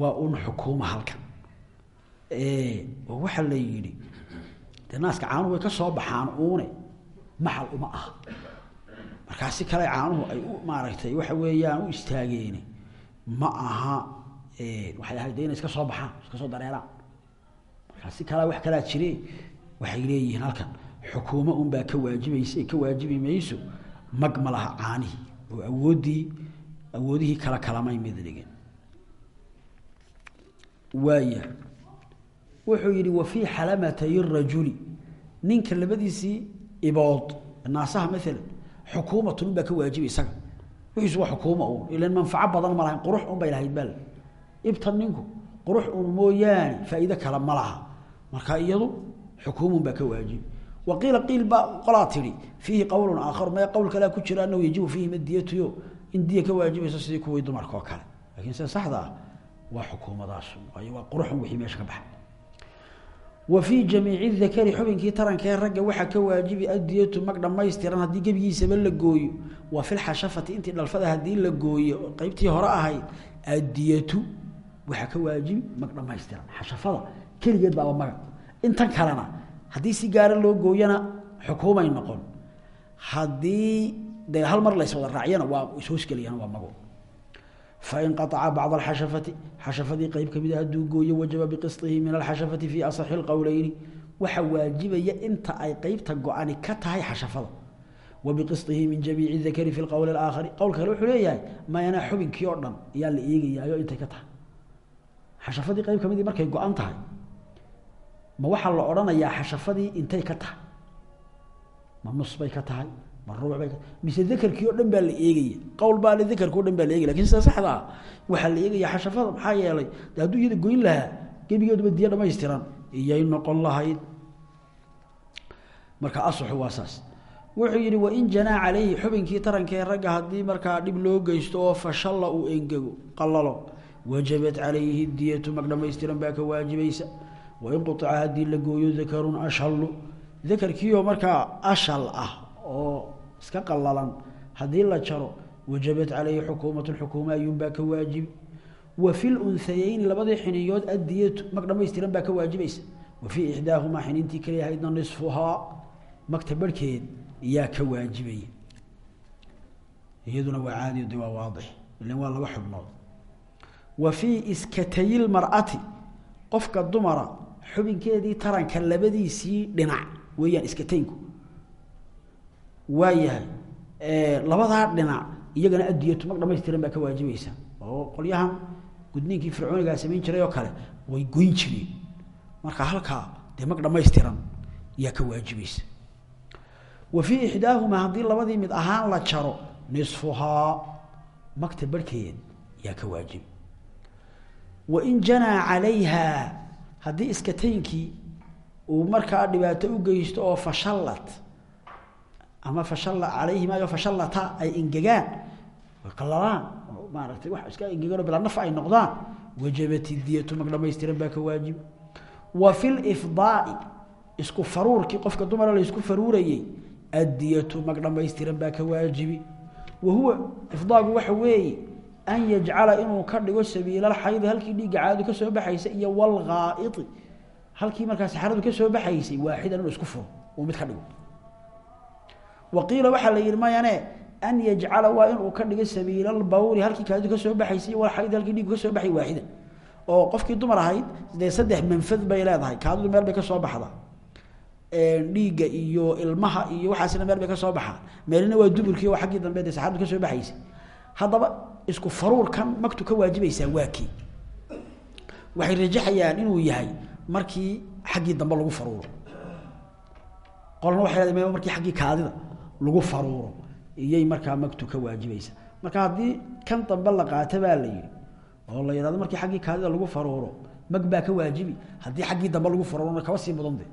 Waa un xukuuma halkan. Oo la yidhi dee naaska caanuhu way ka soo baxaan uune maxal uma ah markaa si kale caanuhu ay u maaragtay waxa weeyaan u istaageeni ma aha waxay ahayd de inay iska soo baxaan iska soo dareeraan. Markaa si kalea wax kalaa jire waxay leeyihiin halkan xukuumo unbaa ka waajibaysa ka waajibi mayso mag ma laha caanihii oo awooddii awoodihii kala kalamay mid dhigeen. Waaya wuxuu yihi wa fii xalamatay rajuli. Ninka labadiisii ibood naasaha maalan xukuumatun unbaa ka waajiba isaga. Wixiisu waa xukuuma un ilan manfaco badan ma lahayn. Qurux un bay lahayd bal. Ibtan ninku. Qurux un mooyaane. Faa'iide kale ma laha. Marka iyadu xukuumun baa ka waajibi wa qiila qiil baa qolaa tidhi. Fiihi qowlun aakharu maya qowl ku jira anahu yajibu fiihi madiyatuyo in diya ka waajibayso sidii kuwii dumarka oo kale. Lakiin sida saxda ah waa xukuumadaas waayo waa quruxun wixii meesha ka baxay wa fii jamiici dakari xubinkii tarankee ragga waxaa ka waajibi adiyatu mag dhamaystiran haddii gebigiisaba la gooyo. Waa filxashafati intii dhalfada haddii la gooyo qeybtii hore ahayd adiyatu waxaa ka waajibi mag dhamaystiran xashafada keligeed baaba maga. Intan kalena haddii si gaara loo gooyana xukuumay noqon. Haddii dee hal mar lays wada raacyana waa fainqaaca bacd axashafati xashafadii qeyb ka mid a hadduu gooyo wajaba biqisihi min alxashafati fii asaxi lqowleyni waxa waajibaya inta ay qeybta go-ani ka tahay xashafada wa biqisihi min jamiici dakari fi lqowli alaakhari qowlka kale wuxuu leeyahay mayanaa xubinkii oo dhan ayaa la eegayaayo intay ka tahay xashafadii qeyb ka mid markay go-an tahay ma waxaa la odhanayaa xashafadii intay ka tahay ma nus ka tahay o dhan baa la ah wuxuu yihi wain janaa calayhi xubinkii tarankee ragga haddii markaa dhib loo geysto oo fashalla uu engego qalalo wajabat calayhi diyatu mag dhamaystiran baa ka waajibaysa wain quطica haddii la gooyo dakarun ashalu dakarkiioo markaa ashal ah oo iska qalalan haddii la jaro wajabat calayhi xukuumatun xukuuma ayuunbaa ka waajibi wa fi lunhayeyni labadii xiniyood addiyatu mag dhamaystiran baa ka waajibaysa. Wa fii ixdaahumaa xinintii keliya ahaydna nisfuhaa magta barhkeed iyaa ka waajibaya iyaduna waa caadi de waa waadix. Ilan laba xubnood. Wa fii iskatayi lmar'ati qofka dumara xubinkeedii taranka labadiisii dhinac weeyaan iskataynku waa yahay labadaa dhinac iyagana adiyatu mag dhamaystiran baa ka waajibaysa. Oo qolyahan gudniinkii fircoonigaa samayn jiray oo kale way goyn jireen. Marka halkaa dee mag dhamaystiran yaa ka waajibaysa. Wa fii ixdaahumaa haddii labadii mid ahaan la jaro nisfuhaa magta barhkeed yaa ka waajibi wain janaa calayha haddii iskataynkii uu markaa dhibaato u geysto oo fashallat ama fashalla calayhimayo fashallata ay engegaan way maaragtay wax iska engegaan oo naf ay noqdaan wajabat idiyatu mag baa ka waajibi wa fi lifdaai isku faruurkii qofka dumara la isku faruurayey addiyatu mag dhamaystiran baa ka waajibi. Wa huwa ifdaagu waxa weeye an yajcala inuu ka dhigo sabiilalxaydi halkii dhiigga caadadu ka soo baxaysa iyo walghaa'iti halkii markaa saxaradu ka soo baxaysay waaxidan isku furo uu mid ka dhigo wa qiila waxaa la yihi mayane an yajcala waa inuu ka dhigo sabiilalbawli halkii kaadidu ka soo baxaysay iyo walxaydi halkii dhiiggu ka soo baxay waaxidan oo qofkii dumar ahayd dee saddex manfad bay leedahay kaadidu meel bay ka soo baxdaa. Dhiigga iyo ilmaha iyo waxaasina meel bay ka soo baxaan meelina waa duburkii oo xaggii dambe dee saxaradu ka soo baxaysay haddaba isku faruurkan magtu ka waajibaysaa waa kii. Waxay rajaxayaan inuu yahay markii xaggii dambe lagu faruuro. Qolna waxay leedahay markii xaggii kaadida lagu faruuro iyay markaa magtu ka waajibaysa. Marka haddii kan dambe la qaato baa la yidhi oo la yidhahdo markii xaggii kaadida lagu faruuro mag baa ka waajibi. Haddii xaggii dambe lagu faruurona kaba sii mudan de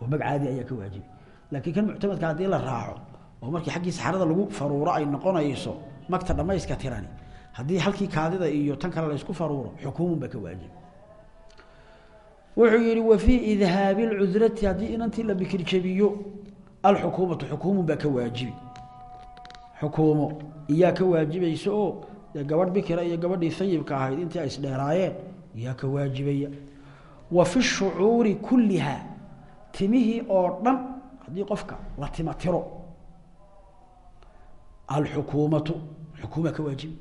oo mag caadi ayaa ka waajibi. Laakiin kan muctamadka haddii la raaco oo markii xaggii saxarada lagu faruuro ay noqonayso magta dhamayska tirani. Haddii halkii kaadida iyo tan kale la isku faruuro xukuumun baa ka waajibi. Wuxuu yihi wa fii idhaabi lcudrati haddii inantii la bikir jabiyo alxukuumatu xukuumun baa ka waajibi. Xukuumo iyaa ka waajibaysa oo gabadh bikira iyo gabadhii sayibka ahayd intii ay isdheeraayeen iyaa ka waajibaya. Wa fi shucuuri kulliha timihii oo dhan haddii qofka la tima tiro alxukuumatu xukuumaa ka waajibi.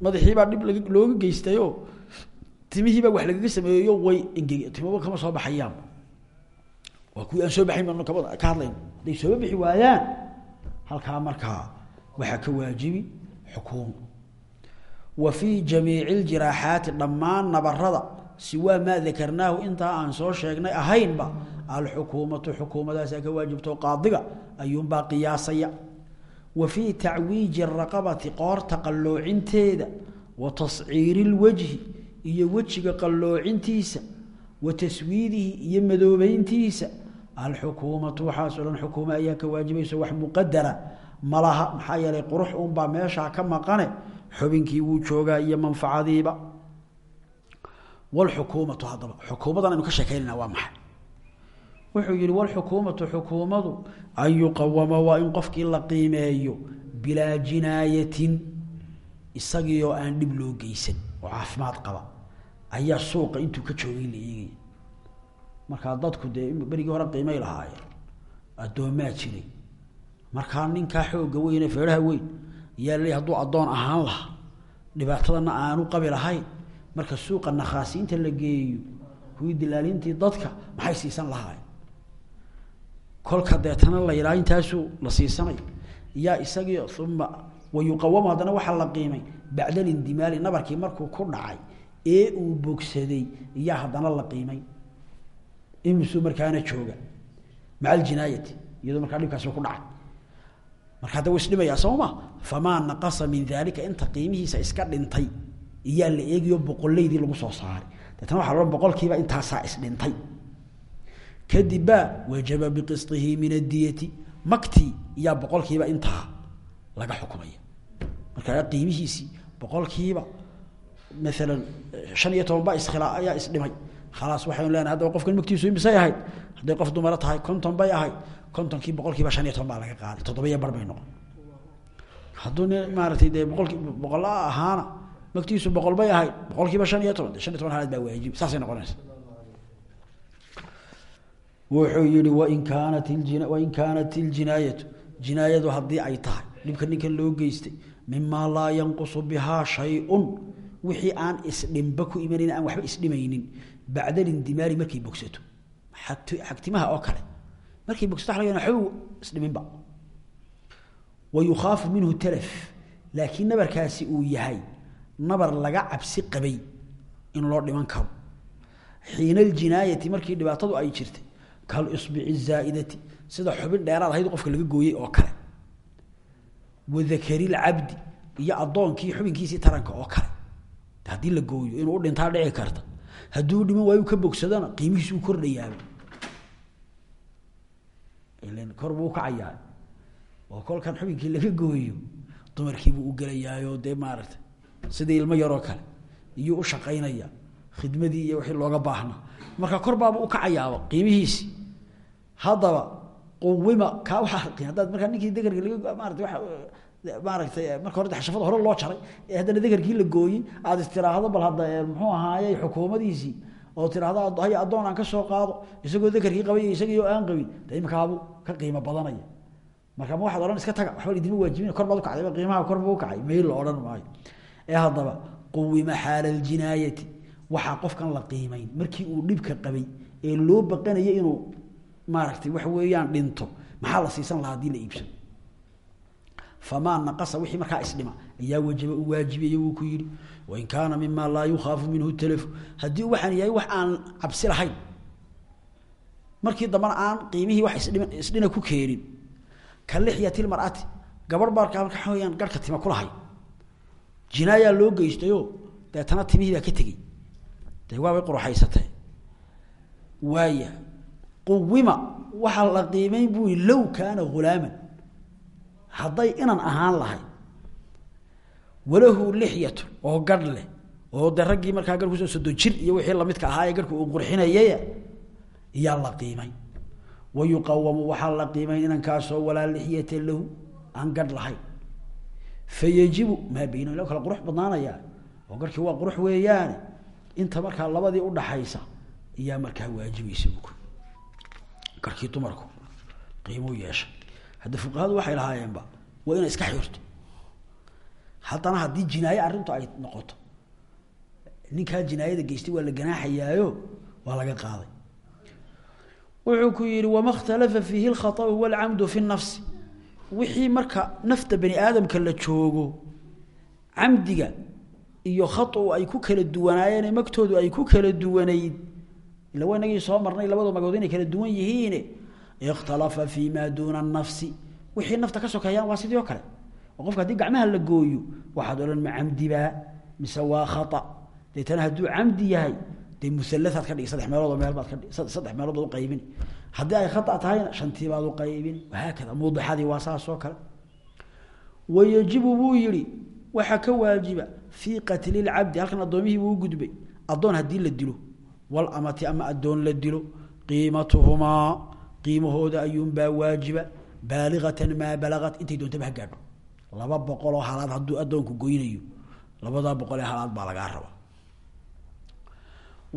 Madaxiibaa dhib looga geystayoo timihiibaa wax lagaga sameeyeyo way engege timaba kama soo baxayaan waa kuwii aan soo baxayn baan kama ka hadlayno hadday sooba bixi waayaan halkaa markaa waxaa ka waajibi xukuum. Wa fii jamiici ljiraaxaati dhammaan nabarada siwaa maa dakarnaahu intaa aan soo sheegnay ahaynba alxukuumatu xukuumadaasaa ka waajibto qaadiga ayuunbaa qiyaasaya. Wa fii tacwiiji raqabati qoorta qalloocinteeda wa tasciiri lwajhi iyo wejiga qalloocintiisa wa taswiidihi iyo madoobeyntiisa alxukuumatu waxaasoo dhan xukuuma ayaa ka waajibayso wax muqadara malaha maxaa yeelay qurux unbaa meeshaa ka maqane xubinkii wuu joogaa iyo manfacadiiba wlxukuumatu haddaba xukuumadan aynu ka sheekeynayna waa maxay wuxuu yihi wlxukuumatu xukuumadu an yuqawama waa in qofkii la qiimeeyo bilaa jinaayatin isagiioo aan dhib loo geysan oo caafimaad qaba ayaa suuqa intuu ka joogay la eegaya markaa dadku dee berigii hore qiimay lahaayeen. Addoomaa jiray markaa ninkaa xooga weyne feedhaha weyn ayaa laleey hadduu addoon ahaan lahaa. Dhibaatadana aanu qabi lahayn. Marka suuqa nakhaasiinta la geeyo kuwii dilaalintii dadka maxay siisan lahaay kolka deetana la yidhaha intaasuu la siisanay. Yaa isagii uma wayuqawamu haddana waxaa la qiimay. Bacda lindimaali nabarkii markuu ku dhacay ee uu bogsaday iyaa haddana la qiimay imisuu markaana jooga. Maca aljinaayati iyadoo markaa dhibkaasi ku dhacay marka hadda isdhimayaa sooma famaa naqasa min daalika inta qiimihiisa iska dhintay iyaa la eegayo boqoleydii lagu soo saaray. Deetna waxa la boqolkiiba intaasaa isdhintay kadib baa wajaba biqisطihi min adiyati maktii iyaa boqolkiiba intaa laga xukumaya. Markaa qiimihiisii boqolkiiba maalan shan iyo toban baa iskhilaa ayaa isdhimay khalaas waxaynu leenahay haddaba qofkan maktiisu imisay ahayd hadday qof dumaro tahay konton bay ahayd kontonkii boqolkiiba shan iyo toban baa laga qaaday toddobiyo bar bay noqon hadduu nin maaratay dee boqolki boqola ahaana maktiisu boqol bay ahayd boqolkiiba shan iyo toban shan iyo toban halaad baa waajib saasay noqonaysa wuxuu yihi wain kaanat wain kaanat iljinaayatu jinaayadu haddii ay tahay dhibka ninkan loo geystay mimaa laa yanqusu bihaa shay-un wixii aan isdhimba ku imanayn aan waxba isdhimaynin bacda lindimaari markay bogsato. Xagtimaha oo kale. Markay bogsato waa laga waba isdhiminba wa yukhaafu minhu talaf. Laakiin nabarkaasi uu yahay nabar laga cabsi qabay in loo dhiman karo. Xiina aljinaayati markii dhibaatadu ay jirtay kalisbici zaaidati sida xubin dheeraad ahayd qofka laga gooyey oo kale. Wadakari lcabdi iyo adoonkii xubinkiisii taranka oo kale. Haddii la gooyo inuu udhintaa dhici karta hadduu dhiman waayu ka bogsadona qiimihiisu kordhayaaba ilan kor buu ukacayaa oo kolkan xubinkii laga gooyo dumarkiibuu ugelayaayo dee maaragtay sidii ilmo yaroo kale iyuu ushaqaynaya khidmadii iyo wixii looga baahnaa marka kor baaba ukacayaaba qiimihiisi. Haddaba quwima kaa waaa haddaad markaa ninkii degarka laga maarata waa maaragtay marka hore xashafada hore loo jaray. Ee haddana degarkii la gooyin aada istiraahdo bal hadda muxuu ahaaye xukuumadiisii oo tiraahdo hay addoon aan ka soo qaado isagoo dekarkii qabay isagio aan qabin de imikaabu ka qiimo badanaya. Marka ma waxaad odhan iska taga waxba idinma waajibin kor baad ukacday qiimaha kor buu ukacay mayl la odhan maayo. Ee haddaba quwima xaala aljinaayati waxaa qofkan la qiimayn markii uu dhibka qabay ee loo baqanayo inuu maaragtay waxa weeyaan dhinto maxaa la siisan lahaa haddii la iibsado famaa naqasa wixii markaa isdhima. Ayaa wajaba u waajibiyey wuu ku yihi wain kaana mima laa yukhaafu minhu talafu haddii waxaan yahay wax aan cabsi lahayn markii dambana aan qiimihii wax isdhina ku keenin ka lixyati lmar'ati gabadh baarkaa marka weyaan garhka tima kulahay jinaayaa loo geystayo deetana timihii baa ka tegey. Dee waabay quruxaysatay waaya quwima waxaa la qiimeyn buu low kaana hulaaman hadday inan ahaan lahay walahu lixyatu oo garh leh oo de raggii markaa garh ku soo sodo jir iyo wixii lamidka ahaa ee uu qurxinayay iyaa la qiimay. Wa yuqawamu waxaa la qiimayn inankaasoo walaa lixyata lahu aan garh lahayn fa yajibu maa bayna lo kala qurux badnaanayaa oo garhkii waa qurux weeyaane inta markaa labadii udhaxaysa iyaa markaa waajibaysa buk garhkii dumarku qiimuu yeeshay hadda fuqahadu waxay lahaayeenba waa inay iska xirto haddana haddii jinaaye arrintu ay noqoto ninkaa jinaayada geystay waa la ganaaxayaayo waa laga qaaday wuxuu ku yihi wama اkhtalafa fiihi اlkhaطأu wاlcamdu fi الnafsi wixii marka nafta bani aadamka la joogo camdiga iyo khaطu ay ku kala duwanaayeen magtoodu ay ku kala duwanayd ila waa inagii soo marnay labada magood inay kala duwan yihiine ikhtalafa fi ma nafsi wixii nafta ka sokeeyaan waa sidii oo kale qofka haddii gacmaha la gooyo waxaad odhan ma camdibaa mise waa khaa deetana hadduu camdi yahay dee mualaaad ka dhigi saddex meeloodoo meel baad ka saddex meeloodoo qaybin haddii ay khaa tahayna shantii baad u qaybin wahaakada muudixadii waa saas oo kale wayajibu buu yihi waxaa ka waajiba fii qatli lcabdi halkan addoomihii buu gudbay addoon haddii la dilo walamati ama addoon la dilo qiimatuhumaa qiimahooda ayuunbaa waajiba baaliatan maa balagat intay doontaba ha gaadho laba boqoloo halaad hadduu addoonku goynayo labadaa boqol ee halaad baa lagaa raba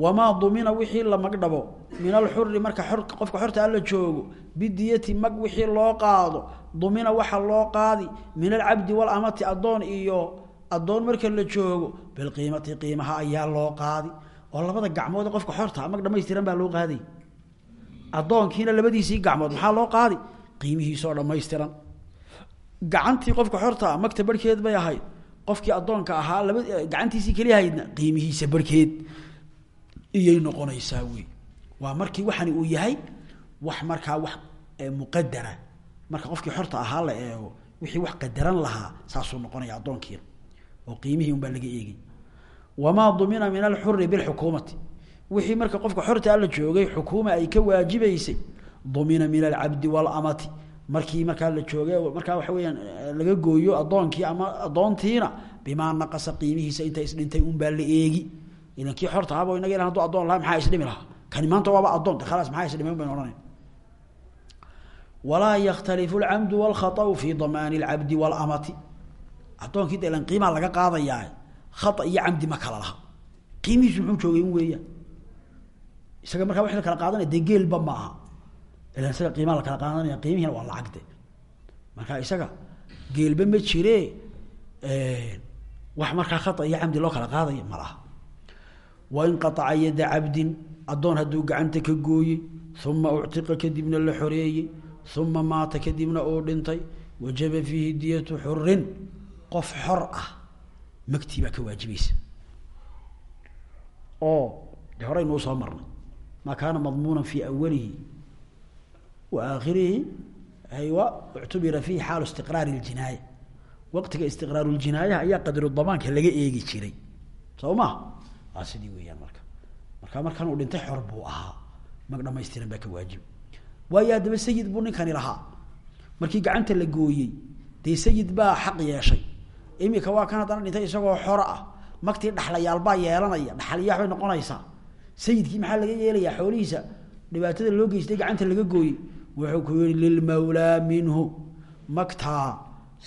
wamaa dumina wixii la magdhabo min alxuri marka qofka xorta alla joogo bidiyati mag wixii loo qaado dumina waxa loo qaadi min alcabdi walamati addoon iyo addoon marka la joogo bilqiimati qiimaha ayaa loo qaadi. Oo labada gacmood qofka xorta mag dhamaystiran baa loo qaaday addoonkiina labadiisii gacmood maxaa loo qaadi? Qiimihiisoo dhammaystiran. Gacantii qofka xorta magta barhkeed bay ahayd. Qofkii addoonka ahaa laba gacantiisii keliyahaydna qiimihiisa barhkeed iyay noqonaysaa wey. Waa markii waxani uu yahay wax markaa wax muqadara marka qofkii xorta ahaa la eego wixii wax qadaran lahaa saasuu noqonaya addoonkiina. Oo qiimihii unbaa laga eegay. Wamaa dumina min alxuri bilxukuumati wixii marka qofka xortaa la joogay xukuma ay ka waajibaysay dumina min alcabdi walamati. Markii markaa la jooga markaa waxa weyaan eh, laga gooyo adoonkii ama adoontiina bimaa naqasa qiimihiisa inta isdhintay unbaa la eegi. Ilan xorta ahaba inaga ilan haduu adoon lahaa maxaa isdhimi lahaa? Kani maanta waaba adoon de maxaa isdhimay un bayn walaa yakhtalifu alcamdu walkhaau fii damaani alcabdi walamati. Adoonkii de ilan laga qaadayaa khaa iyo camdi ma kala laha qiimihiisu muxuu joogay un weeyaan isaga markaa wax la kala qaadanaya dee geelba ma aha. Ilan isaga qiimaa la kala qaadanaya qiimihiina waa lacagde marka isaga geelba ma jire wax markaa khata iyo camdi loo kala qaadaya ma laha. Yada cabdin addoon hadduu gacanta ka gooyey uma uctiqa kadibna la xoreeyey uma maata kadibna uu dhintay wajaba fiihi diyatu xurin qof xor ah magtii baa ka waajibaysa oo de horeynuu soo marnay maa kaana madmuuna fi awalihi wa aakhirihi aywa uctubira fiihi xaalu istiqraari ljinaaya. Waqtiga istiqraaru ljinaayaha ayaa qadru damaanka laga eegi jiray. Soo ma? Sidii weeyaan marka. Marka markan uu dhintay xor buu ahaa. Mag dhamaystiran baa ka waajib. Waayo haddaba sayid buu ninkani lahaa. Markii gacanta la gooyey dee sayid baa xaq yeeshay. Imika waa kan haddana dhintay isagoo xor ah. Magtii dhaxlayaal baa yeelanaya. Dhaxaliyaax bay noqonaysaa sayidkii maxaa laga yeelayaa xoolihiisa? Dhibaatada loo geystay gacanta laga gooyey. Wuxuu ku yihi lilmawlaa minhu. Magtaa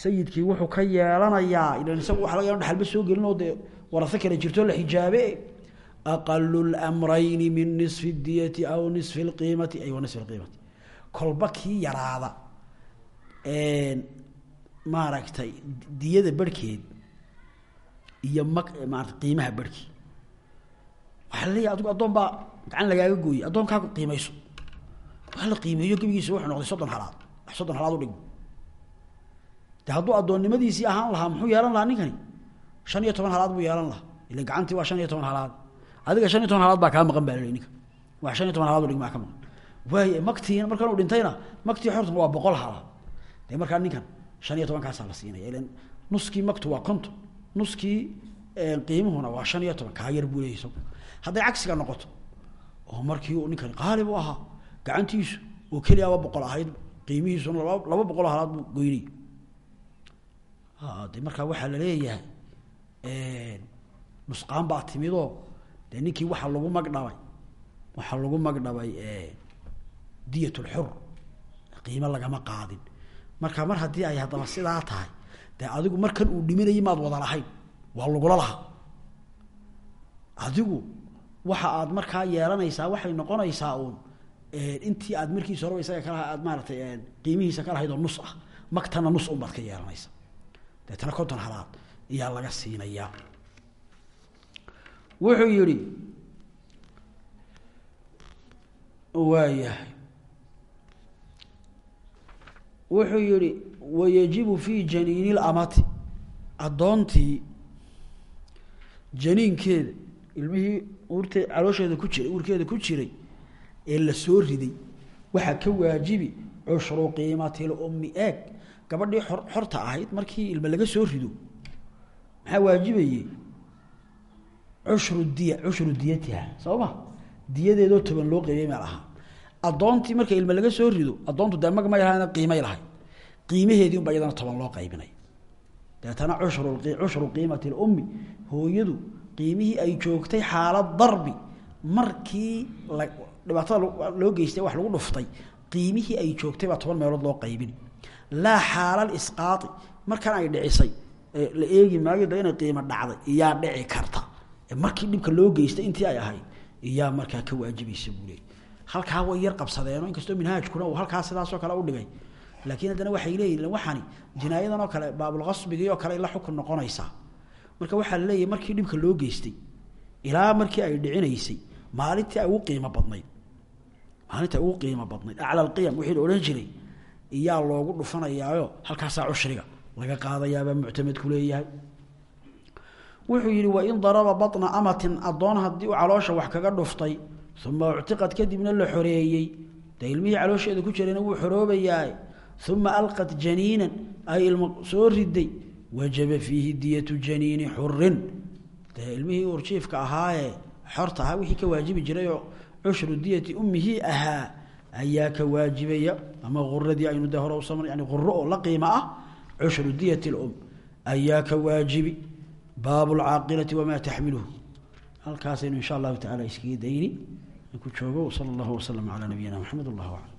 sayidkii wuxuu ka yeelanayaa ilan isagu waa laga ya dhaxalba soo gelin oo dee warase kale jirto la xijaabe aqalu lmrayni min nisfi diyati aw nisfi lqiimati ay nisfi lqiimati kolba kii yaraada maaragtay diyada barhkeed iyo mag maarata qiimaha barhkii waxaa la leeyahy adigu addoon baa gacan lagaaga gooyey. Addoonkaagu qiimayso. Waa la qiimeeyo gebigiisa wuxuu noqday soddon halaad. Wax soddon halaad udhigmo de hadduu addoonnimadiisii ahaan lahaa muxuu yeelan lahaa ninkani? Shan iyo toban halaad buu yeelan lahaa. Ila gacantii waa shan iyo toban halaad. Adiga shan iyo toban halaad baa kaa maqan baa ninka. Waa shan iyo toban halaad udhigmaa ka maqan. Waay maktii markan uu dhintayna maktii xorta waa boqol halaad. De markaa ninkan shan iyo tobankaasaa la siinaya. Ilan nuskii maktu waa konton. Nuskii qiimuhuna waa shan iyo toban. Kaa yar buu isagu hadday cagsiga noqoto oo markii uu ninkani qaali bu ahaa gacantiisu oo keliyaaba boqol ahayd qiimihiisuna laba laba boqol oo halaad buu goynay de markaa waxaa la leeyahay nusqaan baa timidoo dee ninkii waxaa lagu magdhabay waxaa lagu magdhabay diyat qiimo lagama qaadin. Marka mar haddii ay haddaba sidaa tahay dee adigu markan uu dhimanayay maad wada lahayn waa lagula lahaa. Adigu waxa aad markaa yeelanaysaa waxay noqonaysaa uun intii aad markiisa horeba isaga kalaha aad maaratay qiimihiisa ka lahayd oo nus ah. Magtana nus un baad ka yeelanaysa deetana konton halaad iyaa laga siinayaa. Wuxuu yihi waayahay. Wuxuu yihi wayajibu fi janiini lamati addoontii janiinkeeda ilmihii uurte caloosheeda ku jiray uurkeeda ku jiray ee la soo riday waxaa ka waajibi cushru qiimati lummi eeg. Gabadhii xor xorta ahayd markii ilma laga soo rido maxaa waajibayey cushru diya cushru diyatiha soo ma diyadeedoo toban loo qeybay meel ahaa addoontii marka ilma laga soo rido addoontu dee mag may lahayn qiimay lahayd. Qiimaheedii unba iyadana toban loo qaybinay cushru cushru qiimati lummi hooyadu qiimihii ay joogtay xaalad darbi markii dhibaatada loo geystay wax lagu dhuftay qiimihii ay joogtay baa toban meelood loo qaybin. Laa xaalal isqaai markan ay dhicisay la eegi maayo da inay qiimo dhacday iyaa dhici karta. Markii dhibka loo geystay intii ay ahayd iyaa markaa ka waajibaysa buu leey halkaa way yar qabsadeeno inkastoo minhaajkuna uu halkaa sidaasoo kale u dhigay. Laakiin haddana waxay leeyihiin waxani jinaayadan oo kale baabulqasbigii oo kale la xukun noqonaysaa marka waxaa la leeyahay markii dhibka loo geystay ilaa markii ay dhicinaysay maalintii ay ugu qiimo badnayd. Maalintii ay ugu qiimo badnayd. Acla alqiyam wixii la odhan jiray iyaa loogu dhufanayaayo halkaasaa cushriga laga qaadayaabaa muctamadku leeyahay. Wuxuu yihi wain daraba baطna amatin addoon haddii uu caloosha wax kaga dhuftay uma uctiqad kadibna la xoreeyey. Dee ilmihii caloosheeda ku jirayna wuu xoroobayaa uma alqat janiinan ay ilmo soo riday wajaba fiihi diyatu janiini xurin dee ilmihii urjiifka ahaayee xorta ahaa wixii ka waajibi jirayoo cushru diyati ummihii ahaa ayaa ka waajibaya ama uradii aynu de hore usam yani uro oo la qiimo ah cushru diyat اlum ayaa ka waajibi baabu اlcaaqilati wamaa taxmiluhu halkaasaynu insha allahu tacala iskaga ku joogo sala allahu waslama calaa nabiyina maxamed wallah aclam